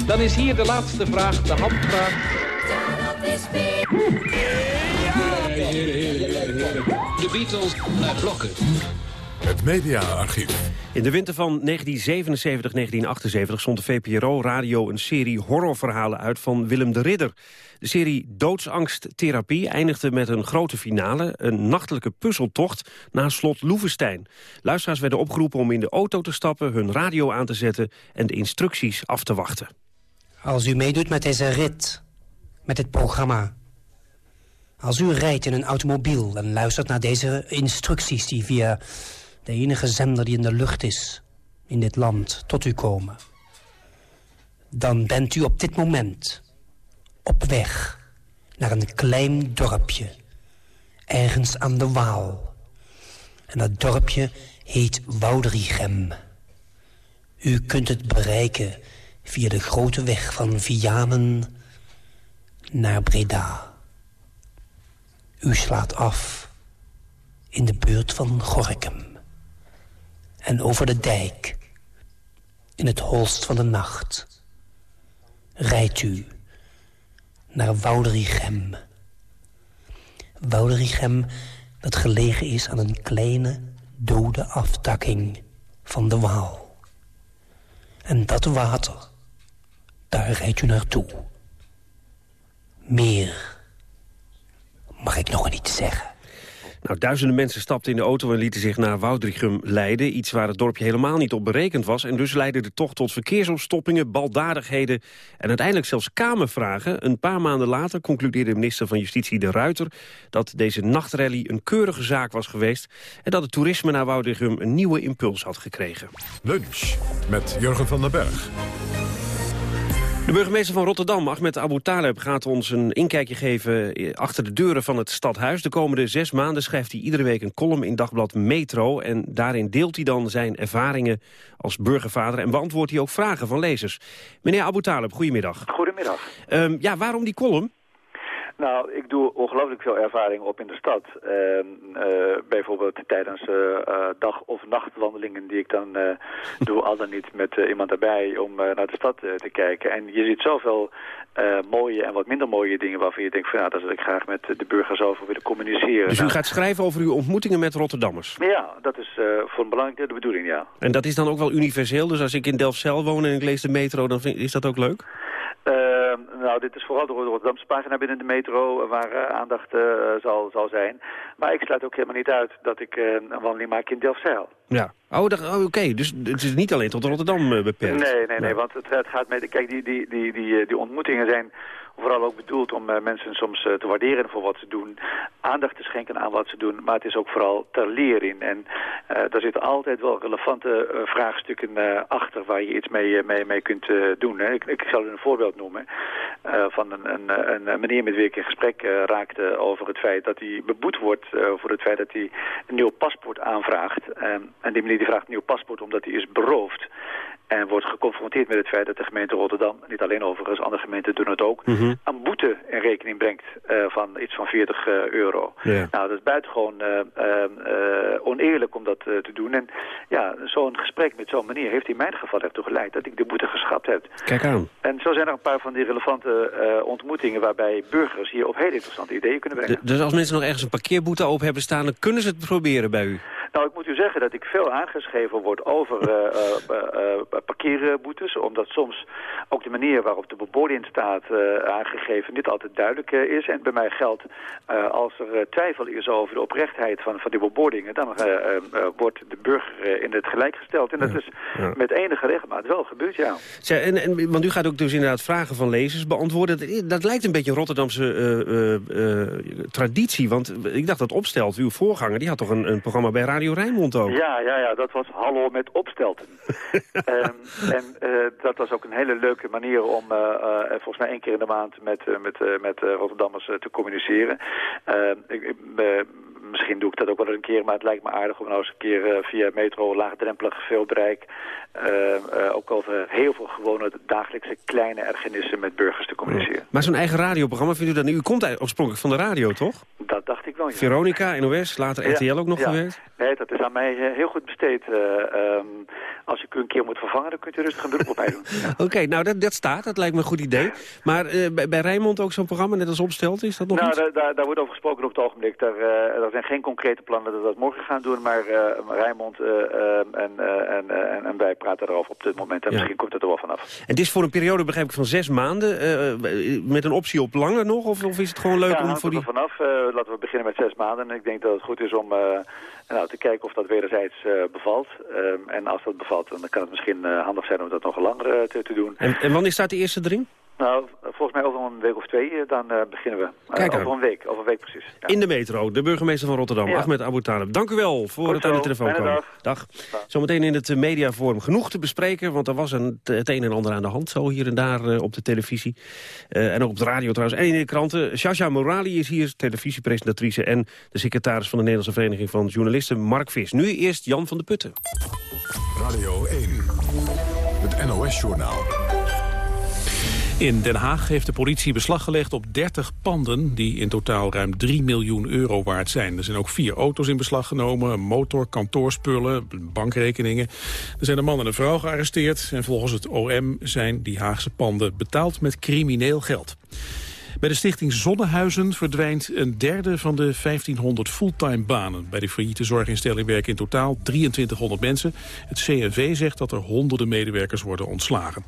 Dan is hier de laatste vraag, de handvraag. De Beatles naar blokken. Het mediaarchief. In de winter van 1977-1978 zond de VPRO Radio een serie horrorverhalen uit van Willem de Ridder. De serie Doodsangsttherapie eindigde met een grote finale, een nachtelijke puzzeltocht naar slot Loevestein. Luisteraars werden opgeroepen om in de auto te stappen, hun radio aan te zetten en de instructies af te wachten. Als u meedoet met deze rit, met dit programma... als u rijdt in een automobiel en luistert naar deze instructies... die via de enige zender die in de lucht is in dit land tot u komen... dan bent u op dit moment op weg naar een klein dorpje... ergens aan de Waal. En dat dorpje heet Woudrichem. U kunt het bereiken via de grote weg van Vianen naar Breda. U slaat af in de buurt van Gorkum. En over de dijk, in het holst van de nacht, rijdt u naar Woudrichem. Woudrichem dat gelegen is aan een kleine dode aftakking van de Waal. En dat water, daar rijdt u naartoe. Meer mag ik nog niet zeggen. Nou, duizenden mensen stapten in de auto en lieten zich naar Woudrichem leiden. Iets waar het dorpje helemaal niet op berekend was. En dus leidde de tocht tot verkeersopstoppingen, baldadigheden... en uiteindelijk zelfs kamervragen. Een paar maanden later concludeerde minister van Justitie De Ruiter... dat deze nachtrally een keurige zaak was geweest... en dat het toerisme naar Woudrichem een nieuwe impuls had gekregen. Lunch met Jurgen van den Berg. De burgemeester van Rotterdam, Ahmed Abu Taleb, gaat ons een inkijkje geven achter de deuren van het stadhuis. De komende zes maanden schrijft hij iedere week een column in dagblad Metro. En daarin deelt hij dan zijn ervaringen als burgervader en beantwoordt hij ook vragen van lezers. Meneer Abu Taleb, goedemiddag. Goedemiddag. Um, ja, waarom die column? Nou, ik doe ongelooflijk veel ervaring op in de stad. Uh, uh, bijvoorbeeld tijdens uh, dag- of nachtwandelingen die ik dan doe, al dan niet met iemand erbij om naar de stad te kijken. En je ziet zoveel mooie en wat minder mooie dingen waarvan je denkt van ja, daar zou ik graag met de burgers over willen communiceren. Dus u Nou, gaat schrijven over uw ontmoetingen met Rotterdammers? Ja, dat is voor een belangrijk de bedoeling, ja. En dat is dan ook wel universeel? Dus als ik in Delfzijl woon en ik lees de metro, dan vind, is dat ook leuk? Uh, nou, dit is vooral de Rotterdamse pagina binnen de metro waar uh, aandacht uh, zal, zal zijn. Maar ik sluit ook helemaal niet uit dat ik een wandeling maak in Delfzijl. Ja. Oh, oh oké. Okay. Dus het is niet alleen tot Rotterdam beperkt? Nee, nee, nee. Want het, het gaat met... Kijk, die, die, die, die, die ontmoetingen zijn vooral ook bedoeld om uh, mensen soms uh, te waarderen voor wat ze doen. Aandacht te schenken aan wat ze doen. Maar het is ook vooral ter leer in. En uh, daar zitten altijd wel relevante vraagstukken achter waar je iets mee, mee, mee kunt doen. Hè. Ik, ik zal een voorbeeld noemen van een, een, een, meneer met wie ik in gesprek raakte over het feit dat hij beboet wordt voor het feit dat hij een nieuw paspoort aanvraagt. en die meneer die vraagt een nieuw paspoort omdat hij is beroofd. En wordt geconfronteerd met het feit dat de gemeente Rotterdam, niet alleen overigens, andere gemeenten doen het ook, mm -hmm. een boete in rekening brengt uh, van iets van 40 uh, euro. Yeah. Nou, dat is buitengewoon uh, oneerlijk om dat te doen. En ja, zo'n gesprek met zo'n meneer heeft in mijn geval ertoe geleid dat ik de boete geschrapt heb. Kijk aan. En zo zijn er een paar van die relevante ontmoetingen waarbij burgers hier op heel interessante ideeën kunnen brengen. Dus als mensen nog ergens een parkeerboete open hebben staan, dan kunnen ze het proberen bij u? Nou, ik moet u zeggen dat ik veel aangeschreven word over uh, uh, uh, parkeerboetes. Omdat soms ook de manier waarop de bebording staat aangegeven niet altijd duidelijk is. En bij mij geldt, als er twijfel is over de oprechtheid van, van die bebordingen... dan wordt de burger in het gelijk gesteld. En dat is met enige regelmaat wel gebeurd, ja. En, en, want u gaat ook dus inderdaad vragen van lezers beantwoorden. Dat, lijkt een beetje een Rotterdamse eh, eh, eh, traditie. Want ik dacht dat Opstelt, uw voorganger, die had toch een, een programma bij Radio Rijnmond ook? Ja, ja, ja, dat was Hallo met Opstelten. Ehm, en eh, dat was ook een hele leuke manier om eh, eh, volgens mij één keer in de maand met, met, met Rotterdammers te communiceren. Ehm, ik, misschien doe ik dat ook wel eens een keer, maar het lijkt me aardig om nou eens een keer eh, via metro laagdrempelig veel bereik eh, eh, ook over heel veel gewone dagelijkse kleine ergernissen met burgers te communiceren. Maar zo'n eigen radioprogramma, vindt u dat nu? U komt oorspronkelijk van de radio, toch? Dat dacht ik wel, ja. Veronica, NOS, later Ja, RTL ook nog ja. gewerkt? Nee, dat is aan mij heel goed besteed. Eh, ehm, als ik u een keer moet vervangen, dan kunt u rustig een beroep op mij doen. Ja. Oké, nou dat, dat staat, dat lijkt me een goed idee. Maar bij, bij Rijnmond ook zo'n programma, net als Opstelt, is dat nog Nou, niet? daar, daar, daar wordt over gesproken op het ogenblik. Daar, er zijn zijn geen concrete plannen dat we dat morgen gaan doen, maar uh, Rijnmond uh, en, en, en, en, wij praten erover op dit moment. En misschien komt het er wel vanaf. En het is voor een periode, begrijp ik, van zes maanden, met een optie op langer nog? Of, of is het gewoon leuk ja, om voor die... vanaf. laten we beginnen met zes maanden. En ik denk dat het goed is om nou, te kijken of dat wederzijds bevalt. Ehm, en als dat bevalt, dan kan het misschien handig zijn om dat nog langer te, te doen. En, en wanneer staat de eerste erin? Nou, volgens mij over een week of twee, dan uh, beginnen we. Uh, Kijk over een week, over een week precies. Ja. In de metro, de burgemeester van Rotterdam, ja. Ahmed Abu Talib. Dank u wel voor Goed het aan de telefoon komen. Dag. Zometeen in het mediaforum genoeg te bespreken, want er was een, het een en ander aan de hand, zo hier en daar uh, op de televisie. en ook op de radio trouwens, en in de kranten. Shasha Morali is hier, televisiepresentatrice en de secretaris van de Nederlandse Vereniging van Journalisten, Mark Vis. Nu eerst Jan van de Putten. Radio 1, het NOS-journaal. In Den Haag heeft de politie beslag gelegd op 30 panden... die in totaal ruim 3 miljoen euro waard zijn. Er zijn ook vier auto's in beslag genomen, motor, kantoorspullen, bankrekeningen. Er zijn een man en een vrouw gearresteerd... en volgens het OM zijn die Haagse panden betaald met crimineel geld. Bij de stichting Zonnehuizen verdwijnt een derde van de 1500 fulltime banen. Bij de failliete zorginstelling werken in totaal 2300 mensen. Het CNV zegt dat er honderden medewerkers worden ontslagen.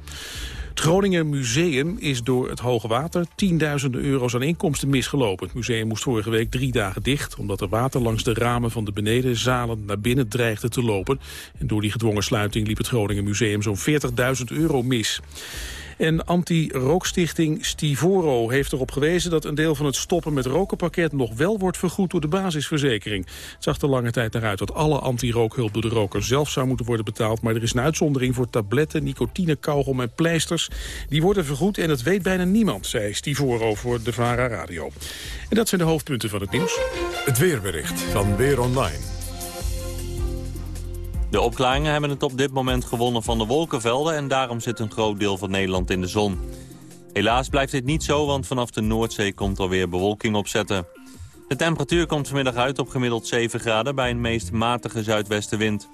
Het Groninger Museum is door het hoge water tienduizenden euro's aan inkomsten misgelopen. Het museum moest vorige week drie dagen dicht... omdat er water langs de ramen van de benedenzalen naar binnen dreigde te lopen. En door die gedwongen sluiting liep het Groninger Museum zo'n 40.000 euro mis. En anti-rookstichting Stivoro heeft erop gewezen dat een deel van het stoppen met rokenpakket nog wel wordt vergoed door de basisverzekering. Het zag er lange tijd naar uit dat alle anti-rookhulp door de roker zelf zou moeten worden betaald. Maar er is een uitzondering voor tabletten, nicotine, kauwgom en pleisters. Die worden vergoed en dat weet bijna niemand, zei Stivoro voor de VARA Radio. En dat zijn de hoofdpunten van het nieuws. Het weerbericht van Weer Online. De opklaringen hebben het op dit moment gewonnen van de wolkenvelden... en daarom zit een groot deel van Nederland in de zon. Helaas blijft dit niet zo, want vanaf de Noordzee komt alweer bewolking opzetten. De temperatuur komt vanmiddag uit op gemiddeld 7 graden... bij een meest matige zuidwestenwind.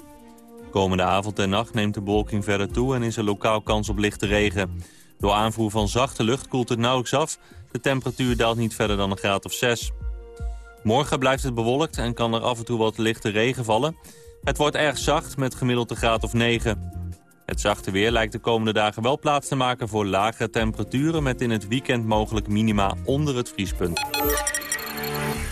Komende avond en nacht neemt de bewolking verder toe... en is er lokaal kans op lichte regen. Door aanvoer van zachte lucht koelt het nauwelijks af. De temperatuur daalt niet verder dan een graad of 6. Morgen blijft het bewolkt en kan er af en toe wat lichte regen vallen... Het wordt erg zacht met gemiddeld een graad of 9. Het zachte weer lijkt de komende dagen wel plaats te maken voor lagere temperaturen... met in het weekend mogelijk minima onder het vriespunt.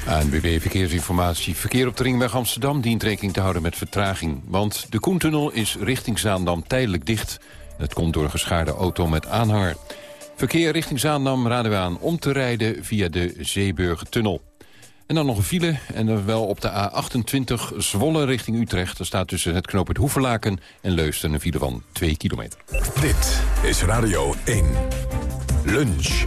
ANWB Verkeersinformatie. Verkeer op de ringweg Amsterdam dient rekening te houden met vertraging. Want de Koentunnel is richting Zaandam tijdelijk dicht. Het komt door een geschaarde auto met aanhanger. Verkeer richting Zaandam raden we aan om te rijden via de Zeeburgertunnel. En dan nog een file, en dan wel op de A28 Zwolle richting Utrecht. Er staat tussen het knooppunt Hoeverlaken en Leusden een file van 2 kilometer. Dit is Radio 1. Lunch.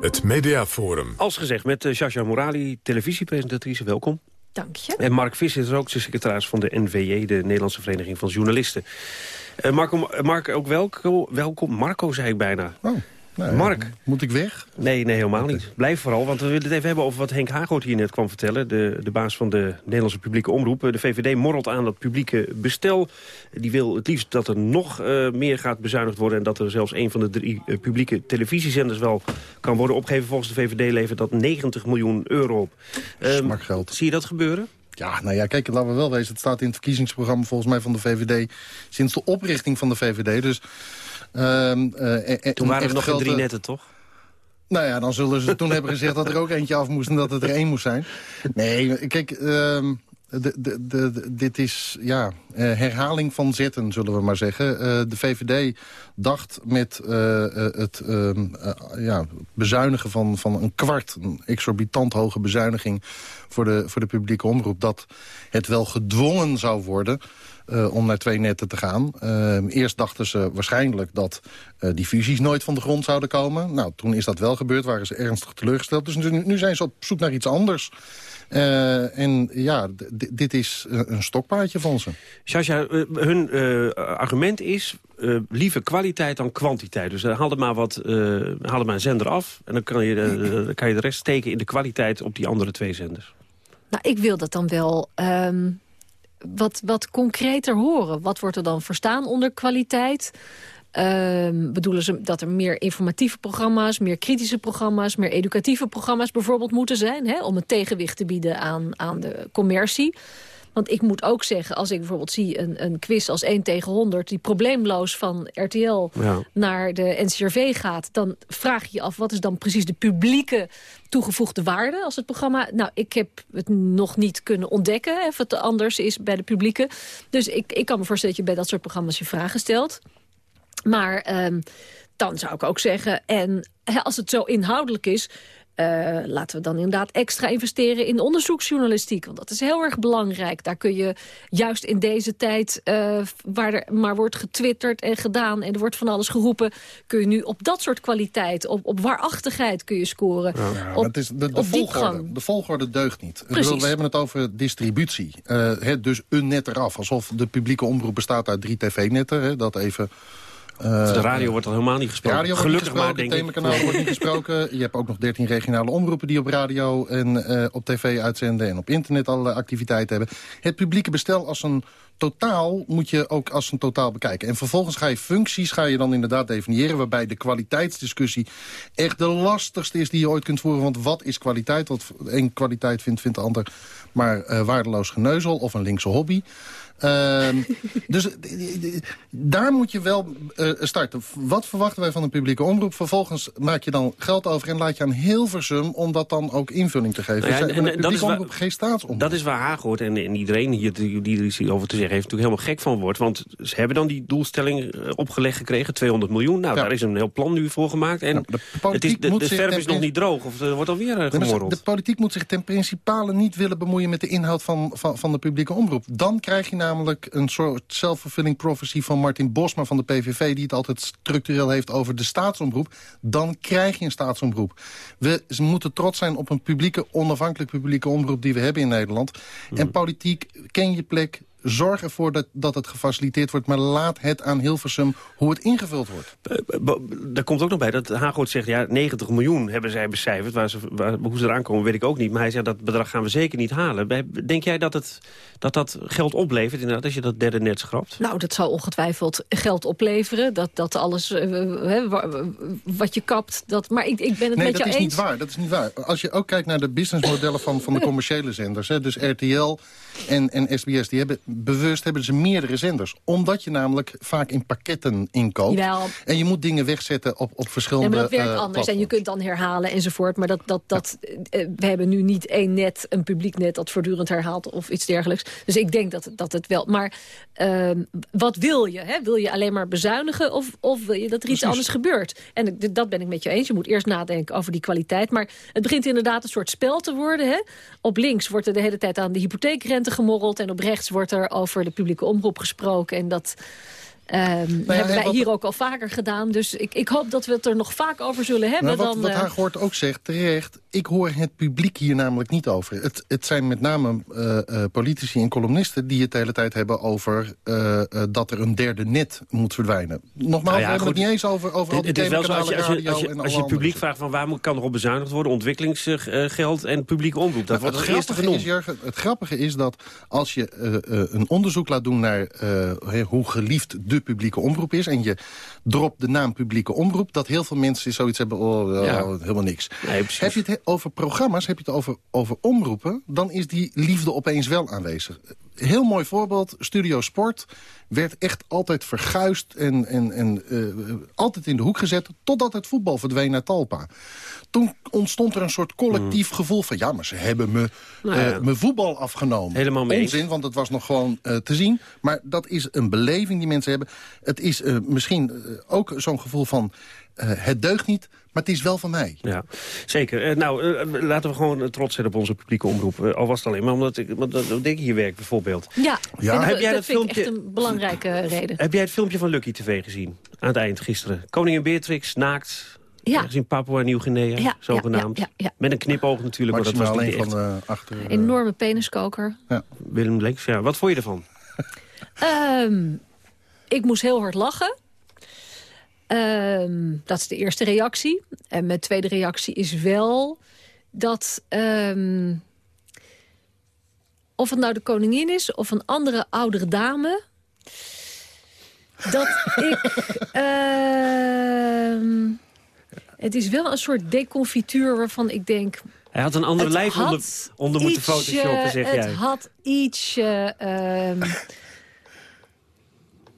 Het Mediaforum. Als gezegd met uh, Shasha Morali, televisiepresentatrice, welkom. Dank je. En Mark Visser is ook de secretaris van de NVJ, de Nederlandse Vereniging van Journalisten. Uh, Marco, Mark, ook welkom, welkom. Marco zei ik bijna. Oh. Nee, Mark. Moet ik weg? Nee, nee helemaal niet. Blijf vooral, want we willen het even hebben over wat Henk Hagoort hier net kwam vertellen. De, de baas van de Nederlandse publieke omroep. De VVD morrelt aan dat publieke bestel. Die wil het liefst dat er nog uh, meer gaat bezuinigd worden... en dat er zelfs een van de drie uh, publieke televisiezenders wel kan worden opgegeven. Volgens de VVD levert dat 90 miljoen euro op. Um, geld. Zie je dat gebeuren? Ja, nou ja, kijk, laten we wel wezen. Het staat in het verkiezingsprogramma volgens mij van de VVD... sinds de oprichting van de VVD, dus... Um, uh, toen waren er nog geen drie netten, toch? Nou ja, dan zullen ze toen hebben gezegd dat er ook eentje af moest... en dat het er één moest zijn. Nee, kijk, um, de, de, de, dit is ja, uh, herhaling van zetten, zullen we maar zeggen. Uh, de VVD dacht met uh, het ja, bezuinigen van, van een kwart... een exorbitant hoge bezuiniging voor de, voor de publieke omroep... dat het wel gedwongen zou worden... Uh, om naar twee netten te gaan. Uh, eerst dachten ze waarschijnlijk dat uh, die fusies nooit van de grond zouden komen. Nou, toen is dat wel gebeurd, waren ze ernstig teleurgesteld. Dus nu, nu zijn ze op zoek naar iets anders. en ja, dit is een stokpaardje van ze. Sascha, hun argument is liever kwaliteit dan kwantiteit. Dus haal er maar, wat, haal er maar een zender af... en dan kan je, dan kan je de rest steken in de kwaliteit op die andere twee zenders. Nou, ik wil dat dan wel... Um wat, wat concreter horen. Wat wordt er dan verstaan onder kwaliteit? Ehm, bedoelen ze dat er meer informatieve programma's... meer kritische programma's, meer educatieve programma's bijvoorbeeld moeten zijn... Hè, om een tegenwicht te bieden aan, aan de commercie... Want ik moet ook zeggen, als ik bijvoorbeeld zie een, een quiz als 1 tegen 100... die probleemloos van RTL Ja. naar de NCRV gaat... dan vraag je je af, wat is dan precies de publieke toegevoegde waarde als het programma... Nou, ik heb het nog niet kunnen ontdekken, of het anders is bij de publieke. Dus ik, ik kan me voorstellen dat je bij dat soort programma's je vragen stelt. Maar ehm, dan zou ik ook zeggen, en als het zo inhoudelijk is... eh, laten we dan inderdaad extra investeren in onderzoeksjournalistiek. Want dat is heel erg belangrijk. Daar kun je juist in deze tijd, eh, waar er maar wordt getwitterd en gedaan... en er wordt van alles geroepen... kun je nu op dat soort kwaliteit, op, op waarachtigheid kun je scoren. Ja, op, het is de, de, volgorde, de volgorde deugt niet. Bedoel, we hebben het over distributie. Hè, dus een net eraf. Alsof de publieke omroep bestaat uit drie tv-netten. Dat even... eh, de radio wordt al helemaal niet gesproken. radio Gelukkig niet maar, denk ik. themakanalen wordt niet gesproken. Je hebt ook nog 13 regionale omroepen die op radio en eh, op tv uitzenden... en op internet allerlei activiteiten hebben. Het publieke bestel als een totaal moet je ook als een totaal bekijken. En vervolgens ga je functies ga je dan inderdaad definiëren... waarbij de kwaliteitsdiscussie echt de lastigste is die je ooit kunt voeren. Want wat is kwaliteit? Wat één kwaliteit vindt, vindt de ander maar eh, waardeloos geneuzel of een linkse hobby. Ehm, dus eh, daar moet je wel eh, starten. Wat verwachten wij van een publieke omroep? Vervolgens maak je dan geld over en laat je aan Hilversum... om dat dan ook invulling te geven. Nou ja, en- en dat is publieke waar- omroep, geen staatsomroep. Dat is waar Haaghoort en, en iedereen hier die, die er iets over te zeggen heeft... natuurlijk helemaal gek van wordt. Want ze hebben dan die doelstelling eh, opgelegd gekregen, 200 miljoen. Nou, daar is een heel plan nu voor gemaakt. En het is, de, moet de verf is nog niet droog, of er wordt alweer maar gemorreld. De politiek moet zich ten principale niet willen bemoeien met de inhoud van, van, van de publieke omroep. Dan krijg je namelijk een soort self-fulfilling prophecy van Martin Bosma van de PVV... die het altijd structureel heeft over de staatsomroep. Dan krijg je een staatsomroep. We moeten trots zijn op een publieke, onafhankelijke publieke omroep... die we hebben in Nederland. En politiek, ken je plek... Zorg ervoor dat, dat het gefaciliteerd wordt, maar laat het aan Hilversum hoe het ingevuld wordt. Eh, bo- Daar komt ook nog bij dat Haaghoort zegt... ja, 90 miljoen hebben zij becijferd. Waar ze, waar, hoe ze eraan komen, weet ik ook niet. Maar hij zegt dat bedrag gaan we zeker niet halen. Denk jij dat het, dat, dat geld oplevert, inderdaad, als je dat derde net schrapt? Nou, dat zal ongetwijfeld geld opleveren. Dat, dat alles eh, wat je kapt. Dat, maar ik, ik ben het nee, met dat jou is eens. niet waar. Dat is niet waar. Als je ook kijkt naar de businessmodellen van, van de commerciële zenders... Hè, dus RTL en, en SBS, die hebben bewust hebben ze meerdere zenders. Omdat je namelijk vaak in pakketten inkoopt. En je moet dingen wegzetten op, op Ja, verschillende maar dat werkt eh, anders en je kunt dan herhalen enzovoort. Maar dat, dat, dat, eh, we hebben nu niet één net, een publiek net... dat voortdurend herhaalt of iets dergelijks. Dus ik denk dat, dat het wel... Maar ehm, wat wil je? Hè? Wil je alleen maar bezuinigen of, of wil je dat er iets Precies. anders gebeurt? En dat ben ik met je eens. Je moet eerst nadenken over die kwaliteit. Maar het begint inderdaad een soort spel te worden. Hè? Op links wordt er de hele tijd aan de hypotheekrente gemorreld... en op rechts wordt er over de publieke omroep gesproken. En dat... ehm, hebben en wij wat- hier ook al vaker gedaan. Dus ik, ik hoop dat we het er nog vaak over zullen hebben. Nou, wat, dan, wat eh, Haaghoort ook zegt, terecht... ik hoor het publiek hier namelijk niet over. Het, het zijn met name eh, eh, politici en columnisten... die het de hele tijd hebben over dat er een derde net moet verdwijnen. Nogmaals, Nou ja, we hebben goed. het niet eens over, over al die het is wel zo, als je, als je, als je, als het publiek andere vraagt van waar moet, kan er op bezuinigd worden... ontwikkelingsgeld en publieke omroep. Dat Nou, wordt het, als eerste grappige genoemd. is, Jurgen, het grappige is dat als je een onderzoek laat doen naar eh, hè, hoe geliefd de publieke omroep is... en je dropt de naam publieke omroep, dat heel veel mensen zoiets hebben, oh, oh, Ja. helemaal niks. Nee, heb je het he- over programma's, heb je het over, over omroepen... dan is die liefde opeens wel aanwezig. Heel mooi voorbeeld, Studio Sport werd echt altijd verguisd... en, en, en eh, altijd in de hoek gezet, totdat het voetbal verdween naar Talpa. Toen ontstond er een soort collectief gevoel van... ja, maar ze hebben me, Hmm. Nou ja. eh, mijn voetbal afgenomen. Helemaal mee. Onzin, want het was nog gewoon eh, te zien. Maar dat is een beleving die mensen hebben. Het is misschien ook zo'n gevoel van... het deugt niet, maar het is wel van mij. Ja, zeker. Eh, nou, eh, laten we gewoon eh, trots zijn op onze publieke omroep. Al was het alleen maar omdat ik, want, dat denk ik hier werk bijvoorbeeld. Ja, Ja. Heb dat, jij dat dat vind ik filmpje- echt een belangrijke reden. Heb jij het filmpje van Lucky TV gezien? Aan het eind gisteren. Koningin Beatrix, naakt. Ja. Ergens in Papua Nieuw-Guinea, Ja, zogenaamd. ja, ja, ja. Met een knipoog natuurlijk, maar dat was niet echt. van de achter... Enorme peniskoker. Willem Leeks, ja. Wat vond je ervan? Ehm, ik moest heel hard lachen. Ehm, dat is de eerste reactie. En mijn tweede reactie is wel dat... ehm, of het nou de koningin is of een andere oudere dame... dat ik... ehm, het is wel een soort deconfituur waarvan ik denk... Hij had een andere lijf onder, onder moeten photoshoppen, zeg jij. Het had ietsje...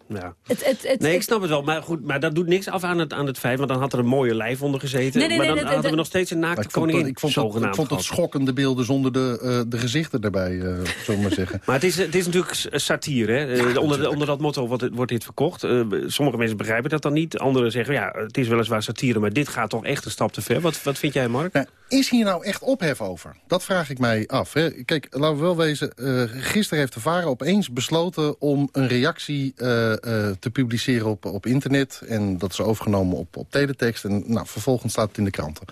Ja. het, het, het, nee, ik snap het wel. Maar goed, maar dat doet niks af aan het, aan het feit. Want dan had er een mooie lijf onder gezeten. Nee, nee, maar nee, dan nee, hadden we nee, nog steeds een naakte ik vond, koningin. ik, vond het, ik vond het schokkende beelden zonder de, eh, de gezichten erbij, eh zullen we maar zeggen. Maar het is, het is natuurlijk s- satire. Hè? Eh, onder, onder dat motto wordt, dit verkocht. Eh, sommige mensen begrijpen dat dan niet. Anderen zeggen, ja, het is weliswaar satire... maar dit gaat toch echt een stap te ver. Wat, wat vind jij, Mark? Is hier nou echt ophef over? Dat vraag ik mij af. Hè. Kijk, laten we wel wezen. eh, gisteren heeft de VARA opeens besloten om een reactie eh, eh, te publiceren op, op internet. En dat is overgenomen op, op teletext. En nou, vervolgens staat het in de kranten.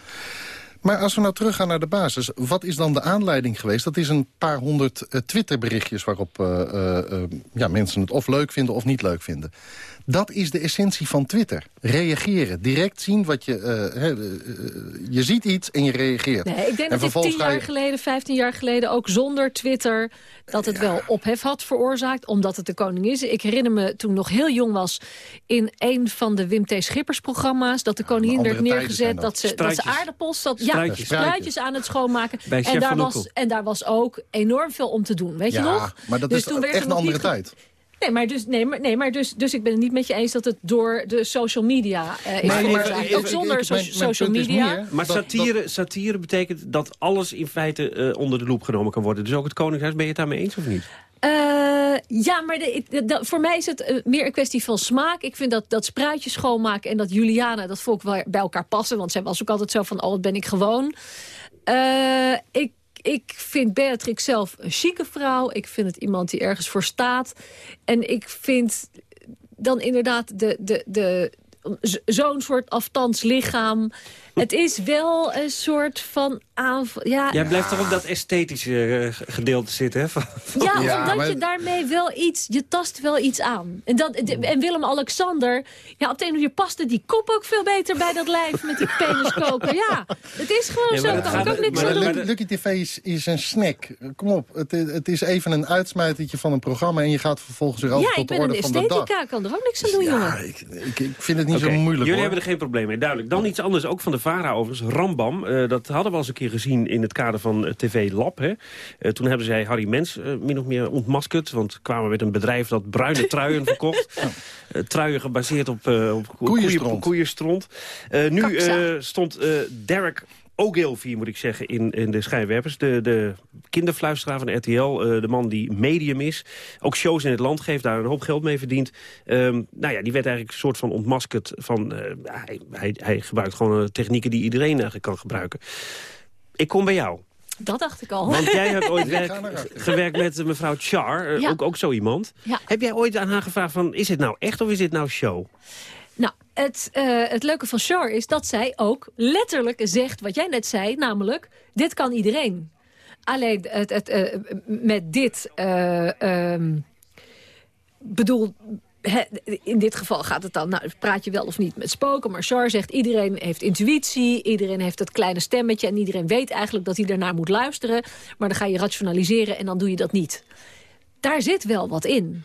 Maar als we nou teruggaan naar de basis, wat is dan de aanleiding geweest? Dat is een paar honderd Twitterberichtjes waarop ja, mensen het of leuk vinden of niet leuk vinden. Dat is de essentie van Twitter. Reageren. Direct zien wat je... eh, hè, eh, eh, je ziet iets en je reageert. Nee, ik denk en dat ik vervolgens tien jaar je- geleden, 15 jaar geleden... ook zonder Twitter dat het wel ophef had veroorzaakt... omdat het de koning is. Ik herinner me toen nog heel jong was... in een van de Wim T. Schippers programma's... dat de koningin werd neergezet... dat. Dat ze, dat ze aardappels... Dat, ja, Spruitjes. spruitjes aan het schoonmaken. Bij en, daar was, en daar was ook enorm veel om te doen. Weet je Ja, nog? maar dat Dus is toen werd echt een andere tijd. Nee, maar, dus, nee, maar, nee, maar dus, dus ik ben het niet met je eens dat het door de social media eh, Nee, maar Ook zonder ik- mijn- social media. meer- Maar Dat- satire, satire betekent dat alles in feite eh, onder de loep genomen kan worden. Dus ook het Koningshuis, ben je het daarmee eens of niet? Eh, ja, maar de, voor mij is het eh, meer een kwestie van smaak. Ik vind dat, dat spruitjes schoonmaken en dat Juliana, dat volk wel bij elkaar passen. Want zij was ook altijd zo van, oh, wat ben ik gewoon. Eh, ik, ik vind Beatrix zelf een chique vrouw. Ik vind het iemand die ergens voor staat. En ik vind dan inderdaad de, de, de, zo'n soort aftans lichaam. Het is wel een soort van aanval. Ja, Jij blijft toch op dat esthetische eh, gedeelte zitten, hè? Van- ja, Ja, omdat maar- je daarmee wel iets, je tast wel iets aan. En, dat, en Willem-Alexander, ja, op de een of andere manier paste die kop ook veel beter bij dat lijf met die peniskoker. Ja, het is gewoon Ja, zo, daar dat kan ik ook niks maar aan doen. Lucky, TV is, is een snack. Kom op, het, is- het is even een uitsmijtertje van een programma... en je gaat vervolgens weer over Ja, ik tot de ben een orde van de dag. esthetica, ik kan er ook niks aan doen, Ja, jongen. ik, ik, ik vind het niet zo moeilijk, Jullie hoor. hebben er geen probleem mee, duidelijk. Dan iets anders, ook van de VARA overigens. Rambam, eh, dat hadden we al eens een keer gezien in het kader van eh, TV Lab. Hè. Eh, toen hebben zij Harry Mens min of meer ontmaskerd. Want kwamen met een bedrijf dat bruine truien verkocht. Truien gebaseerd op, op ko- Koeienstront. koeien- koeienstront. Nu stond Derek Ogilvie, moet ik zeggen, in, in de schijnwerpers. De, de kinderfluisteraar van RTL, eh, de man die medium is. Ook shows in het land geeft, daar een hoop geld mee verdient. Ehm, nou ja, die werd eigenlijk een soort van ontmaskerd. Van, eh, hij, hij, hij gebruikt gewoon eh, technieken die iedereen eigenlijk kan gebruiken. Ik kom bij jou. Dat dacht ik al. Want jij hebt ooit werk- gewerkt met mevrouw Char, Ja. ook, ook zo iemand. Ja. Heb jij ooit aan haar gevraagd van, is dit nou echt of is dit nou show? Nou, het, eh, het leuke van Char is dat zij ook letterlijk zegt wat jij net zei. Namelijk, dit kan iedereen. Alleen het, het, eh, met dit eh, ehm, bedoel... in dit geval gaat het dan, nou, praat je wel of niet met spoken. Maar Char zegt, iedereen heeft intuïtie, iedereen heeft dat kleine stemmetje... en iedereen weet eigenlijk dat hij daarnaar moet luisteren. Maar dan ga je rationaliseren en dan doe je dat niet. Daar zit wel wat in.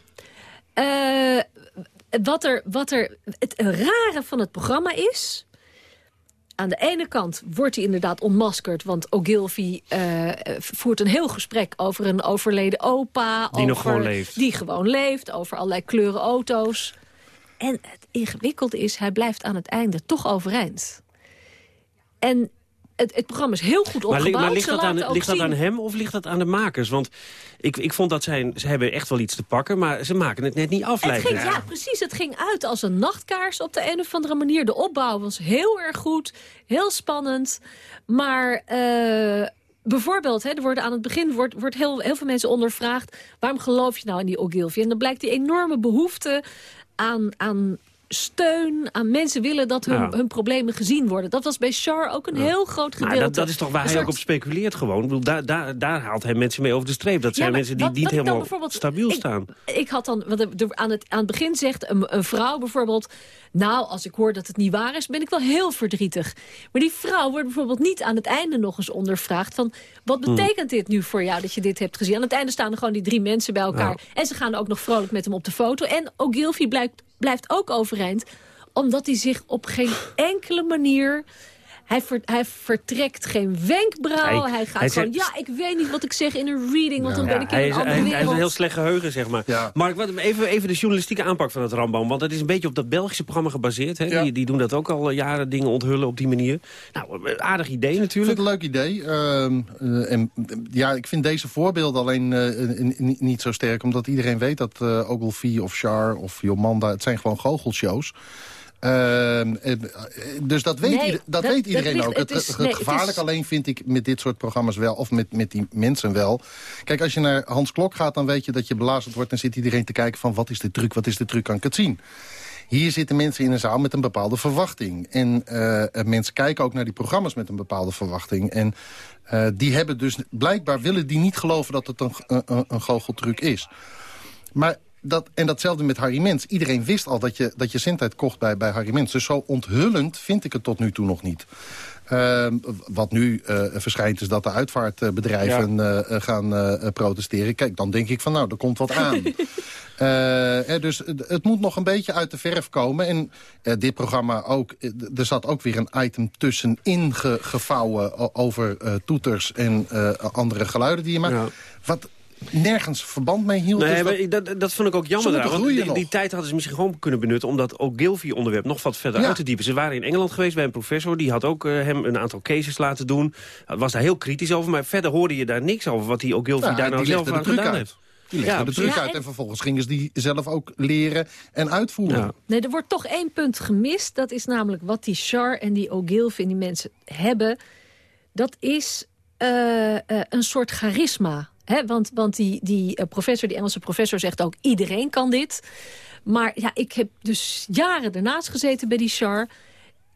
Wat er, wat er het rare van het programma is... Aan de ene kant wordt hij inderdaad ontmaskerd... want Ogilvy eh, voert een heel gesprek over een overleden opa. Die nog gewoon leeft. Die gewoon leeft, over allerlei kleuren auto's. En het ingewikkelde is, hij blijft aan het einde toch overeind. En het, het programma is heel goed Maar, opgebouwd. li- maar ligt, dat aan, ligt dat aan hem of ligt dat aan de makers? Want ik, ik vond dat zij, ze hebben echt wel iets te pakken... maar ze maken het net niet af, Het ging, ja, precies. Het ging uit als een nachtkaars op de een of andere manier. De opbouw was heel erg goed, heel spannend. Maar eh, bijvoorbeeld, hè, er worden aan het begin wordt, wordt heel, heel veel mensen ondervraagd... waarom geloof je nou in die Ogilvy? En dan blijkt die enorme behoefte aan, aan steun, aan mensen willen dat hun, hun problemen gezien worden. Dat was bij Char ook een heel groot Maar gedeelte. dat, dat is toch waar hij ook op speculeert gewoon. Ik bedoel, daar, daar, daar haalt hij mensen mee over de streep. Dat zijn Ja, mensen die wat- niet wat helemaal stabiel ik- staan. Ik had dan, aan het, aan het begin zegt een, een vrouw bijvoorbeeld... nou, als ik hoor dat het niet waar is, ben ik wel heel verdrietig. Maar die vrouw wordt bijvoorbeeld niet aan het einde nog eens ondervraagd... van wat Hmm. betekent dit nu voor jou dat je dit hebt gezien? Aan het einde staan er gewoon die drie mensen bij elkaar. En ze gaan ook nog vrolijk met hem op de foto. En Ogilvy blijkt blijft ook overeind omdat hij zich op geen enkele manier hij, ver, hij vertrekt geen wenkbrauw. Hij, Hij- gaat hij gewoon, zegt- ja, ik weet niet wat ik zeg in een reading... want dan ben ik in een is, andere hij, wereld. hij heeft een heel slecht geheugen, zeg maar. Mark, wat, even, even de journalistieke aanpak van het Ramboom. Want het is een beetje op dat Belgische programma gebaseerd. Hè? Die, die doen dat ook al eh, jaren, dingen onthullen op die manier. Nou, eh, aardig idee Ik natuurlijk. vind het een leuk idee. Ehm, eh, en, ja, ik vind deze voorbeelden alleen eh, niet zo sterk... omdat iedereen weet dat eh Ogilvy of Char of Jomanda... het zijn gewoon goochelshows. Ehm, eh, dus dat weet, Nee, ieder- dat dat- weet dat iedereen ligt- ook. het Het, is- het nee, het gevaarlijk is- alleen vind ik met dit soort programma's wel... of met, met die mensen wel. Kijk, als je naar Hans Klok gaat, dan weet je dat je belazerd wordt... en zit iedereen te kijken van wat is de truc, wat is de truc, kan ik het zien. Hier zitten mensen in een zaal met een bepaalde verwachting. En eh, mensen kijken ook naar die programma's met een bepaalde verwachting. En eh, die hebben dus blijkbaar willen die niet geloven dat het een, een, een, een goocheltruc is. Maar dat, en datzelfde met Harry Mens. Iedereen wist al dat je, dat je zendtijd kocht bij, bij Harry Mens. Dus zo onthullend vind ik het tot nu toe nog niet. Ehm, wat nu eh, verschijnt is dat de uitvaartbedrijven eh, eh, gaan protesteren. Kijk, dan denk ik van nou, er komt wat aan. Hè, dus het moet nog een beetje uit de verf komen. En dit programma ook, er zat ook weer een item tussenin ge, gevouwen... over toeters en andere geluiden die je maakt. Wat nergens verband mee hield. Nee, dus maar dat- dat, dat vond ik ook jammer. daar, want die, die tijd hadden ze misschien gewoon kunnen benutten... om dat Ogilvy-onderwerp nog wat verder Ja. uit te diepen. Ze waren in Engeland geweest bij een professor. Die had ook eh, hem een aantal cases laten doen. Was daar heel kritisch over. Maar verder hoorde je daar niks over... wat die Ogilvy Ja, daar nou zelf aan gedaan uit. heeft. Die legde Ja, de uit en vervolgens gingen ze die zelf ook leren en uitvoeren. Nee, er wordt toch één punt gemist. Dat is namelijk wat die Char en die Ogilvy en die mensen hebben. Dat is eh, eh, een soort charisma. Hè? Want, want die, die eh, professor, die Engelse professor zegt ook... iedereen kan dit. Maar ja, ik heb dus jaren ernaast gezeten bij die Char...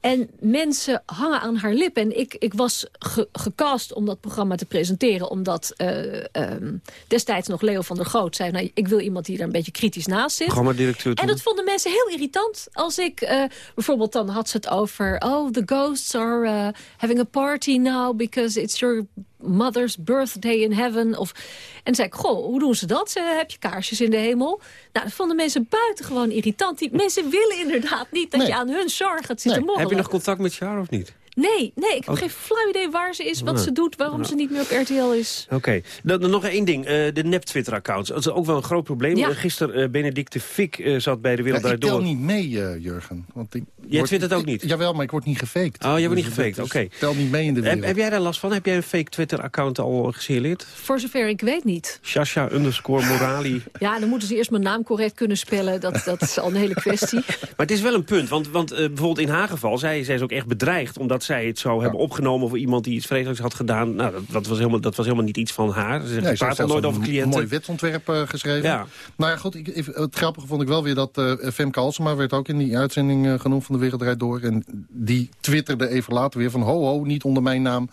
En mensen hangen aan haar lippen. En ik, ik was ge- gecast om dat programma te presenteren... omdat eh, ehm, destijds nog Leo van der Groot zei... Nou, ik wil iemand die daar een beetje kritisch naast zit. Programmadirecteur En dat vonden mensen heel irritant. Als ik, eh, bijvoorbeeld dan had ze het over... oh, the ghosts are uh, having a party now... because it's your mother's birthday in heaven. Of, en dan zei ik, goh, hoe doen ze dat? Ze, heb je kaarsjes in de hemel? Nou, dat vonden mensen buitengewoon irritant. Die mensen willen inderdaad niet dat Nee. je aan hun zorg gaat zitten morrelen. Heb je nog contact met Char of niet? Nee, nee, ik heb Oké. geen flauw idee waar ze is, wat Nee. ze doet... waarom Nou. ze niet meer op RTL is. Oké, dan, dan nog één ding. eh, de nep-Twitter-accounts. Dat is ook wel een groot probleem. Ja. Eh, Gisteren uh, Benedicte Fik eh, zat bij De Wereld Ja, ik tel niet mee, eh, Jurgen. Want ik Jij word- twittert ook niet? Jawel, maar ik word niet gefaked. Oh, jij wordt niet Dus gefaked, het oké. Tel niet mee in de Heb, wereld. heb jij daar last van? Heb jij een fake Twitter-account al gesignaleerd? Voor zover ik weet niet. Shasha underscore Morali. Ja, dan moeten ze eerst mijn naam correct kunnen spellen. Dat, dat is al een hele kwestie. Maar het is wel een punt, want, want eh, bijvoorbeeld in haar geval... Zij, zij is ook echt bedreigd omdat zij het zou hebben opgenomen... voor iemand die iets vreselijks had gedaan. Nou, dat, dat, was, helemaal, dat was helemaal niet iets van haar. Ze Nee, praat heeft al nooit over een cliënten. mooi wetsontwerp eh, geschreven. Ja. Nou ja, goed. Ik, het grappige vond ik wel weer dat eh Femke werd ook in die uitzending eh, genoemd van de Wereld Door. En die twitterde even later weer van ho ho, niet onder mijn naam.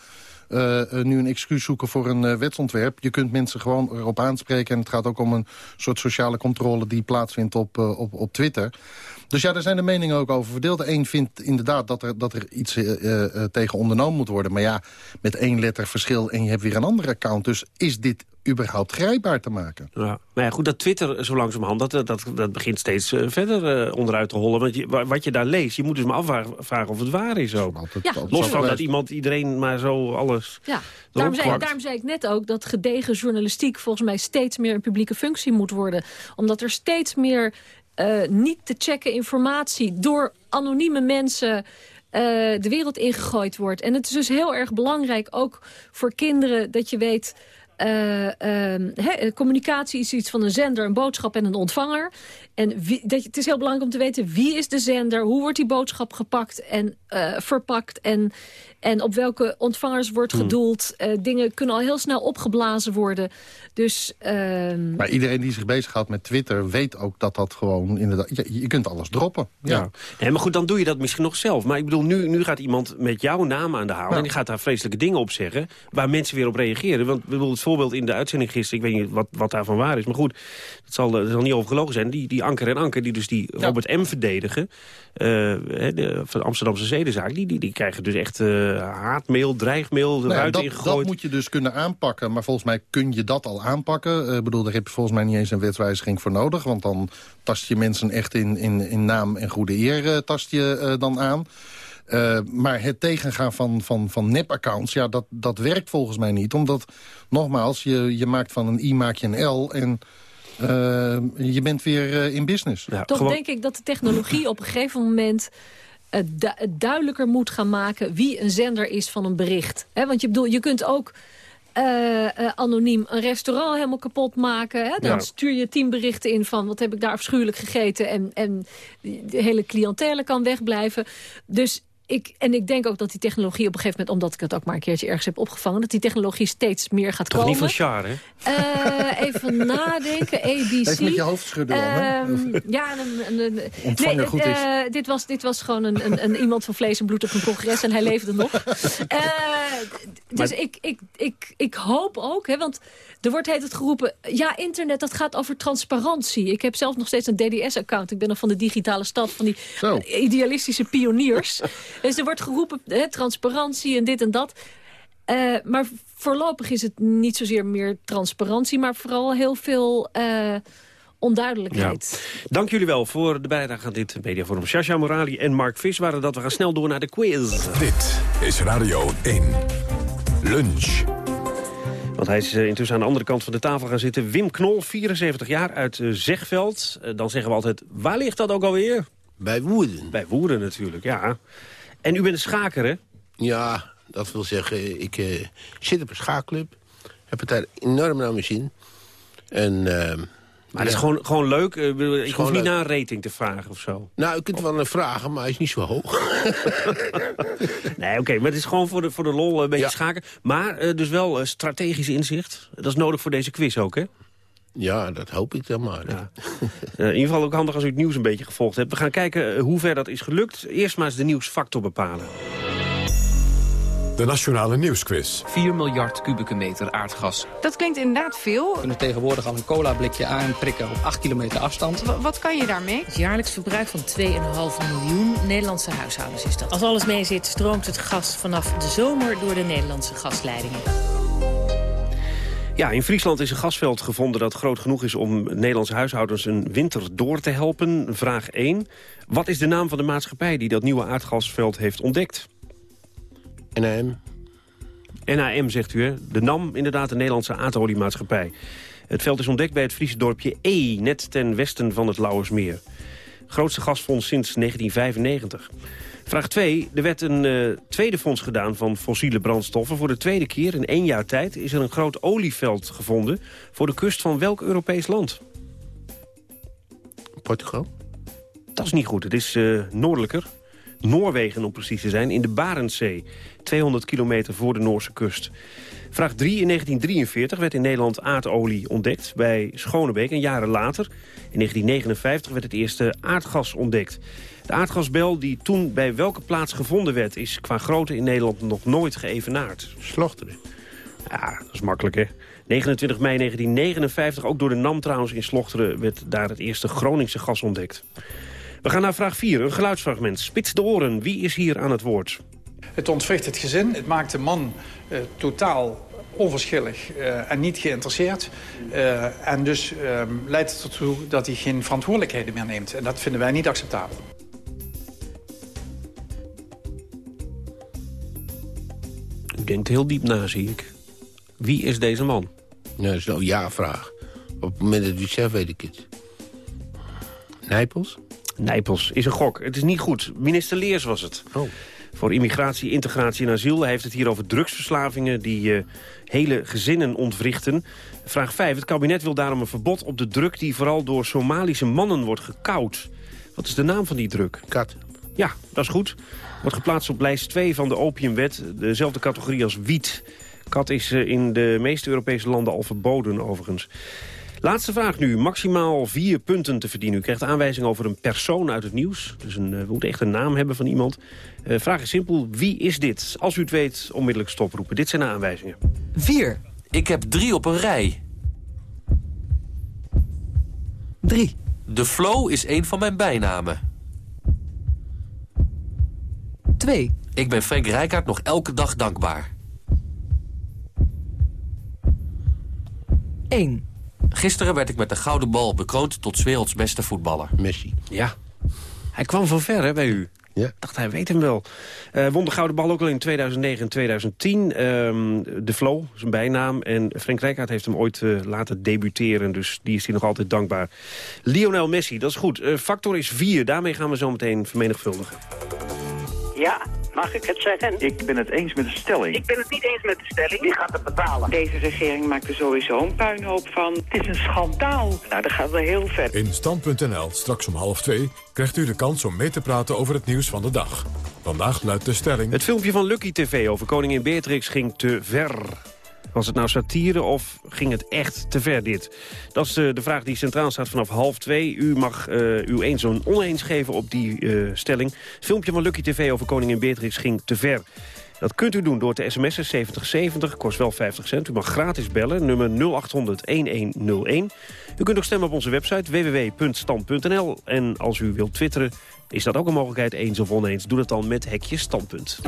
eh, eh, nu een excuus zoeken voor een eh, wetsontwerp. Je kunt mensen gewoon erop aanspreken. En het gaat ook om een soort sociale controle die plaatsvindt op, op, op Twitter. Dus ja, daar zijn de meningen ook over verdeeld. De een vindt inderdaad dat er, dat er iets eh, eh, eh, tegen ondernomen moet worden. Maar ja, met één letter verschil en je hebt weer een andere account. Dus is dit überhaupt grijpbaar te maken? Ja. Maar ja, goed, dat Twitter zo langzamerhand, dat, dat, dat begint steeds verder eh, onderuit te hollen. Want je, wa- wat je daar leest, je moet dus maar afvragen of het waar is ook. Ja, Los van dat iemand, iedereen maar zo alles Ja, daarom zei, plakt. daarom zei ik net ook dat gedegen journalistiek volgens mij steeds meer een publieke functie moet worden. Omdat er steeds meer eh, niet te checken informatie door anonieme mensen eh, de wereld ingegooid wordt. En het is dus heel erg belangrijk, ook voor kinderen, dat je weet... eh, ehm, communicatie is iets van een zender, een boodschap en een ontvanger. En dat, het is heel belangrijk om te weten wie is de zender, hoe wordt die boodschap gepakt en verpakt en, en op welke ontvangers wordt Hmm. gedoeld. Eh, dingen kunnen al heel snel opgeblazen worden. Dus ehm, Maar iedereen die zich bezighoudt met Twitter weet ook dat dat gewoon inderdaad... Je, je kunt alles droppen. Ja. Ja. Nee, maar goed, dan doe je dat misschien nog zelf. Maar ik bedoel, nu, nu gaat iemand met jouw naam aan de haal... Ja. en die gaat daar vreselijke dingen op zeggen... waar mensen weer op reageren. Want bedoel, het voorbeeld in de uitzending gisteren. Ik weet niet wat, wat daarvan waar is. Maar goed, dat zal, dat zal niet overgelogen zijn. Die, die Anker en Anker, die dus die Robert M. verdedigen... eh, hè, de, van de Amsterdamse zedenzaak... Die, die, die krijgen dus echt eh, haatmail, dreigmail, de Nou dat, ingegooid. dat moet je dus kunnen aanpakken. Maar volgens mij kun je dat al aanpakken. Eh, Ik bedoel, daar heb je volgens mij niet eens een wetswijziging voor nodig. Want dan tast je mensen echt in, in, in naam en goede eer eh, tast je eh, dan aan. Eh, maar het tegengaan van, van, van nep-accounts, ja, dat, dat werkt volgens mij niet. Omdat, nogmaals, je, je maakt van een I maak je een L... en eh, je bent weer eh, in business. Toch denk ik dat de technologie op een gegeven moment... het du- het duidelijker moet gaan maken wie een zender is van een bericht. Want je, bedoel, je kunt ook eh, eh, anoniem een restaurant helemaal kapot maken. Hè? Dan Ja. stuur je tien berichten in van wat heb ik daar afschuwelijk gegeten... en, en de hele cliëntele kan wegblijven. Dus ik, en ik denk ook dat die technologie op een gegeven moment... omdat ik het ook maar een keertje ergens heb opgevangen... dat die technologie steeds meer gaat Toch komen. niet van Char, hè? Eh, even nadenken, ABC. Even met je hoofd schudden? Ehm, ja, een, een, een- Ontvangen nee, goed eh, is. dit, was, dit was gewoon een, een, een iemand van vlees en bloed op een congres en hij leefde nog. Eh, dus Maar- ik, ik, ik, ik hoop ook, hè, want er wordt heet het geroepen... ja, internet, dat gaat over transparantie. Ik heb zelf nog steeds een DDS-account. Ik ben nog van de digitale stad, van die idealistische pioniers. dus er wordt geroepen, hè, transparantie en dit en dat... Eh, maar voorlopig is het niet zozeer meer transparantie... maar vooral heel veel eh, onduidelijkheid. Dank jullie wel voor de bijdrage aan dit mediaforum. Sascha Morali en Mark Vis waren dat. We gaan snel door naar de quiz. Dit is Radio 1. Lunch. Want hij is eh, intussen aan de andere kant van de tafel gaan zitten. Wim Knol, 74 jaar, uit eh, Zegveld. Eh, Dan zeggen we altijd, waar ligt dat ook alweer? Bij Woerden. Bij Woerden natuurlijk, ja. En u bent een schaker, hè? Ja, dat wil zeggen, ik zit op een schaakclub. Heb het daar enorm naar mijn zin. En, ehm, Maar dat is ja. gewoon, gewoon leuk. Eh, Ik Ik hoef gewoon niet leuk. naar een rating te vragen of zo. Nou, je kunt wel een vragen, maar hij is niet zo hoog. Nee, oké, maar het is gewoon voor de, voor de lol een beetje schaken. Maar eh, dus wel eh, strategisch inzicht. Dat is nodig voor deze quiz ook, hè? Ja, dat hoop ik dan maar. Eh, in ieder geval ook handig als u het nieuws een beetje gevolgd hebt. We gaan kijken hoe ver dat is gelukt. Eerst maar eens de nieuwsfactor bepalen. De Nationale Nieuwsquiz. 4 miljard kubieke meter aardgas. Dat klinkt inderdaad veel. We kunnen tegenwoordig al een cola-blikje aanprikken op 8 kilometer afstand. W- wat kan je daarmee? Het jaarlijks verbruik van 2,5 miljoen Nederlandse huishoudens is dat. Als alles mee zit, stroomt het gas vanaf de zomer door de Nederlandse gasleidingen. Ja, in Friesland is een gasveld gevonden dat groot genoeg is om Nederlandse huishoudens een winter door te helpen. Vraag 1. Wat is de naam van de maatschappij die dat nieuwe aardgasveld heeft ontdekt? NAM. NAM zegt u, hè? De NAM, inderdaad, de Nederlandse aardoliemaatschappij. Het veld is ontdekt bij het Friese dorpje E, net ten westen van het Lauwersmeer. Grootste gasfonds sinds 1995. Vraag 2. Er werd een eh, tweede fonds gedaan van fossiele brandstoffen. Voor de tweede keer in één jaar tijd is er een groot olieveld gevonden... voor de kust van welk Europees land? Portugal? Dat is niet goed. Het is eh, noordelijker. Noorwegen om precies te zijn, in de Barentszee. 200 kilometer voor de Noorse kust. Vraag 3. In 1943 werd in Nederland aardolie ontdekt bij Schonebeek. En jaren later, in 1959, werd het eerste aardgas ontdekt. De aardgasbel die toen bij welke plaats gevonden werd... is qua grootte in Nederland nog nooit geëvenaard. Slochteren. Ja, dat is makkelijk, hè? 29 mei 1959, ook door de NAM trouwens in Slochteren... werd daar het eerste Groningse gas ontdekt. We gaan naar vraag 4, een geluidsfragment. Spits de oren, wie is hier aan het woord? Het ontwricht het gezin. Het maakt de man eh, totaal onverschillig eh, en niet geïnteresseerd. Eh, en dus eh, leidt het ertoe dat hij geen verantwoordelijkheden meer neemt. En dat vinden wij niet acceptabel. U denkt heel diep na, zie ik. Wie is deze man? Ja, dat is een ja-vraag. Op het moment dat u het zegt, weet ik het. Nijpels? Nijpels is een gok. Het is niet goed. Minister Leers was het. Oh. Voor immigratie, integratie en asiel. Hij heeft het hier over drugsverslavingen die eh, hele gezinnen ontwrichten. Vraag 5. Het kabinet wil daarom een verbod op de druk... die vooral door Somalische mannen wordt gekoud. Wat is de naam van die druk? Kat. Ja, dat is goed. Wordt geplaatst op lijst 2 van de opiumwet. Dezelfde categorie als wiet. Kat is eh, in de meeste Europese landen al verboden overigens. Laatste vraag nu. Maximaal vier punten te verdienen. U krijgt aanwijzing over een persoon uit het nieuws. Dus een, eh, we moeten echt een naam hebben van iemand. Eh, vraag is simpel. Wie is dit? Als u het weet, onmiddellijk stoproepen. Dit zijn de aanwijzingen. 4. Ik heb drie op een rij. Drie. De Flow is een van mijn bijnamen. Twee. Ik ben Frank Rijkaard nog elke dag dankbaar. Eén. Gisteren werd ik met de gouden bal bekroond tot 's werelds beste voetballer. Messi. Ja. Hij kwam van ver hè, bij u. Ja. Ik dacht, hij weet hem wel. Eh won de Gouden Bal ook al in 2009 en 2010. Ehm, de Flow, zijn bijnaam. En Frank Rijkaard heeft hem ooit eh, laten debuteren. Dus die is hij nog altijd dankbaar. Lionel Messi, dat is goed. Eh, factor is 4. Daarmee gaan we zo meteen vermenigvuldigen. Ja, mag ik het zeggen? Ik ben het eens met de stelling. Ik ben het niet eens met de stelling. Wie gaat het betalen? Deze regering maakt er sowieso een puinhoop van. Het is een schandaal. Nou, dat gaat wel heel ver. In Stand.nl, straks om half twee, krijgt u de kans om mee te praten over het nieuws van de dag. Vandaag luidt de stelling... Het filmpje van Lucky TV over koningin Beatrix ging te ver. Was het nou satire of ging het echt te ver dit? Dat is de, de vraag die centraal staat vanaf half twee. U mag eh, u eens of oneens geven op die eh, stelling. Het filmpje van Lucky TV over koningin Beatrix ging te ver. Dat kunt u doen door te sms'en 7070, kost wel 50 cent. U mag gratis bellen, nummer 0800-1101. U kunt ook stemmen op onze website www.stand.nl. En als u wilt twitteren, is dat ook een mogelijkheid, eens of oneens. Doe dat dan met hekje standpunt.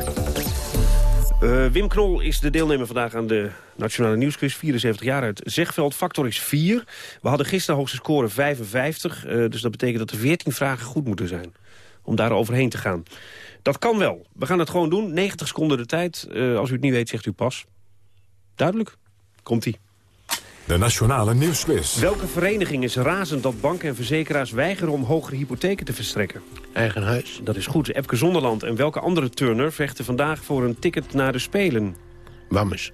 Uh, Wim Knol is de deelnemer vandaag aan de Nationale Nieuwsquiz. 74 jaar uit Zegveld. Factor is 4. We hadden gisteren hoogste score 55. Uh, dus dat betekent dat er 14 vragen goed moeten zijn. Om daar overheen te gaan. Dat kan wel. We gaan het gewoon doen. 90 seconden de tijd. Uh, als u het niet weet, zegt u pas. Duidelijk? Komt-ie. De Nationale Nieuwsquiz. Welke vereniging is razend dat banken en verzekeraars weigeren om hogere hypotheken te verstrekken? Eigen huis. Dat is goed. Epke Zonderland en welke andere turner vechten vandaag voor een ticket naar de Spelen? Wammes.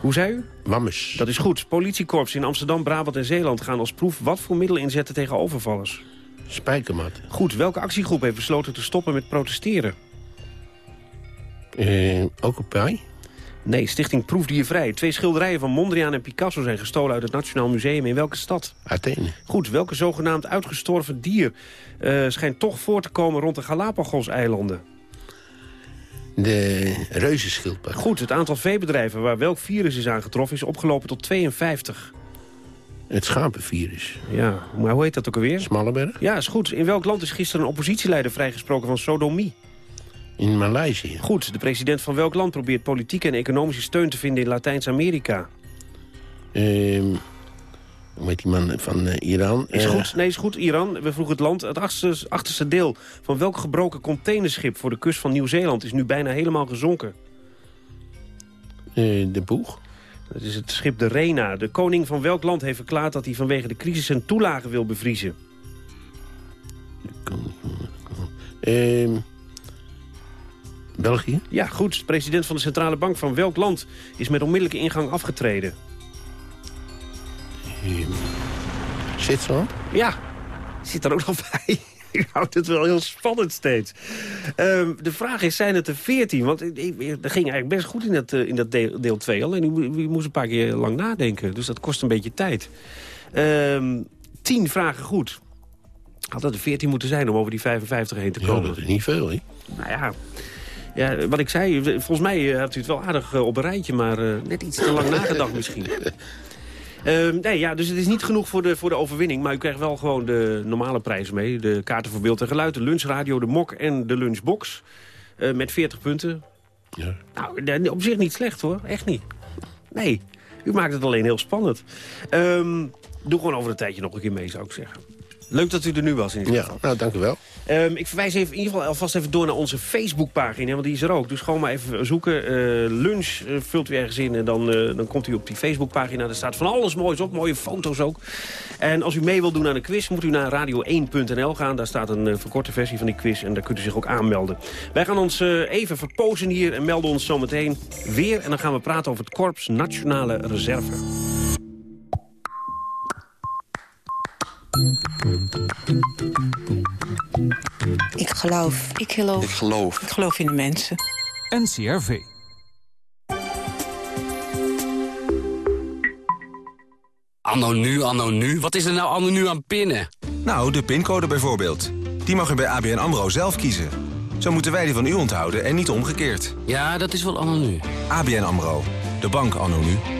Hoe zei u? Wammes. Dat is goed. Politiekorps in Amsterdam, Brabant en Zeeland gaan als proef wat voor middelen inzetten tegen overvallers? Spijkermat. Goed. Welke actiegroep heeft besloten te stoppen met protesteren? Uh, ook een? Nee, Stichting Proefdiervrij. Twee schilderijen van Mondriaan en Picasso zijn gestolen uit het Nationaal Museum. In welke stad? Athene. Goed, welke zogenaamd uitgestorven dier uh, schijnt toch voor te komen rond de Galapagos-eilanden? De reuzenschildpad. Goed, het aantal veebedrijven waar welk virus is aangetroffen is opgelopen tot 52. Het schapenvirus. Ja, maar hoe heet dat ook alweer? Smallenberg. Ja, is goed. In welk land is gisteren een oppositieleider vrijgesproken van sodomie? In Maleisië. Goed, de president van welk land probeert politieke en economische steun te vinden in Latijns-Amerika? Um, hoe heet die man van uh, Iran? Is uh, goed, nee, is goed. Iran. We vroegen het land. Het achterste, achterste deel van welk gebroken containerschip voor de kust van Nieuw-Zeeland is nu bijna helemaal gezonken? Uh, de boeg. Dat is het schip de Rena. De koning van welk land heeft verklaard dat hij vanwege de crisis zijn toelagen wil bevriezen? Um, België? Ja, goed. De president van de Centrale Bank van welk land is met onmiddellijke ingang afgetreden? Um, Zwitserland? Ja, zit er ook nog bij. U houdt het wel heel spannend steeds. Um, de vraag is, zijn het er 14? Want ik, ik, dat ging eigenlijk best goed in dat, uh, in dat deel 2 al. En u, u, moest een paar keer lang nadenken. Dus dat kost een beetje tijd. Um, 10 vragen goed. Had dat er 14 moeten zijn om over die 55 heen te komen? Ja, dat is niet veel, hè? Nou ja, ja, wat ik zei, volgens mij hebt u het wel aardig uh, op een rijtje... maar uh, net iets te lang nagedacht misschien. Uh, nee, ja, dus het is niet genoeg voor de, voor de overwinning... maar u krijgt wel gewoon de normale prijzen mee. De kaarten voor beeld en geluid, de lunchradio, de mok en de lunchbox. Uh, met 40 punten. Ja. Nou, op zich niet slecht hoor, echt niet. Nee, u maakt het alleen heel spannend. Um, doe gewoon over een tijdje nog een keer mee, zou ik zeggen. Leuk dat u er nu was in ieder geval. Ja, nou, dank u wel. Um, ik verwijs even, in ieder geval alvast even door naar onze Facebookpagina, want die is er ook. Dus gewoon maar even zoeken. Uh, lunch uh, vult u ergens in en dan, uh, dan komt u op die Facebookpagina. Daar staat van alles moois op, mooie foto's ook. En als u mee wilt doen aan de quiz, moet u naar radio1.nl gaan. Daar staat een verkorte versie van die quiz en daar kunt u zich ook aanmelden. Wij gaan ons even verpozen hier en melden ons zometeen weer. En dan gaan we praten over het Korps Nationale Reserve. Ik geloof. Ik geloof. Ik geloof. Ik geloof in de mensen. NCRV. Anno nu, anno nu. Wat is er nou anno nu aan pinnen? Nou, de pincode bijvoorbeeld. Die mag u bij ABN AMRO zelf kiezen. Zo moeten wij die van u onthouden en niet omgekeerd. Ja, dat is wel anno nu. ABN AMRO. De bank anno nu.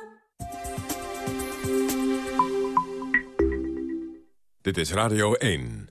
Dit is Radio 1.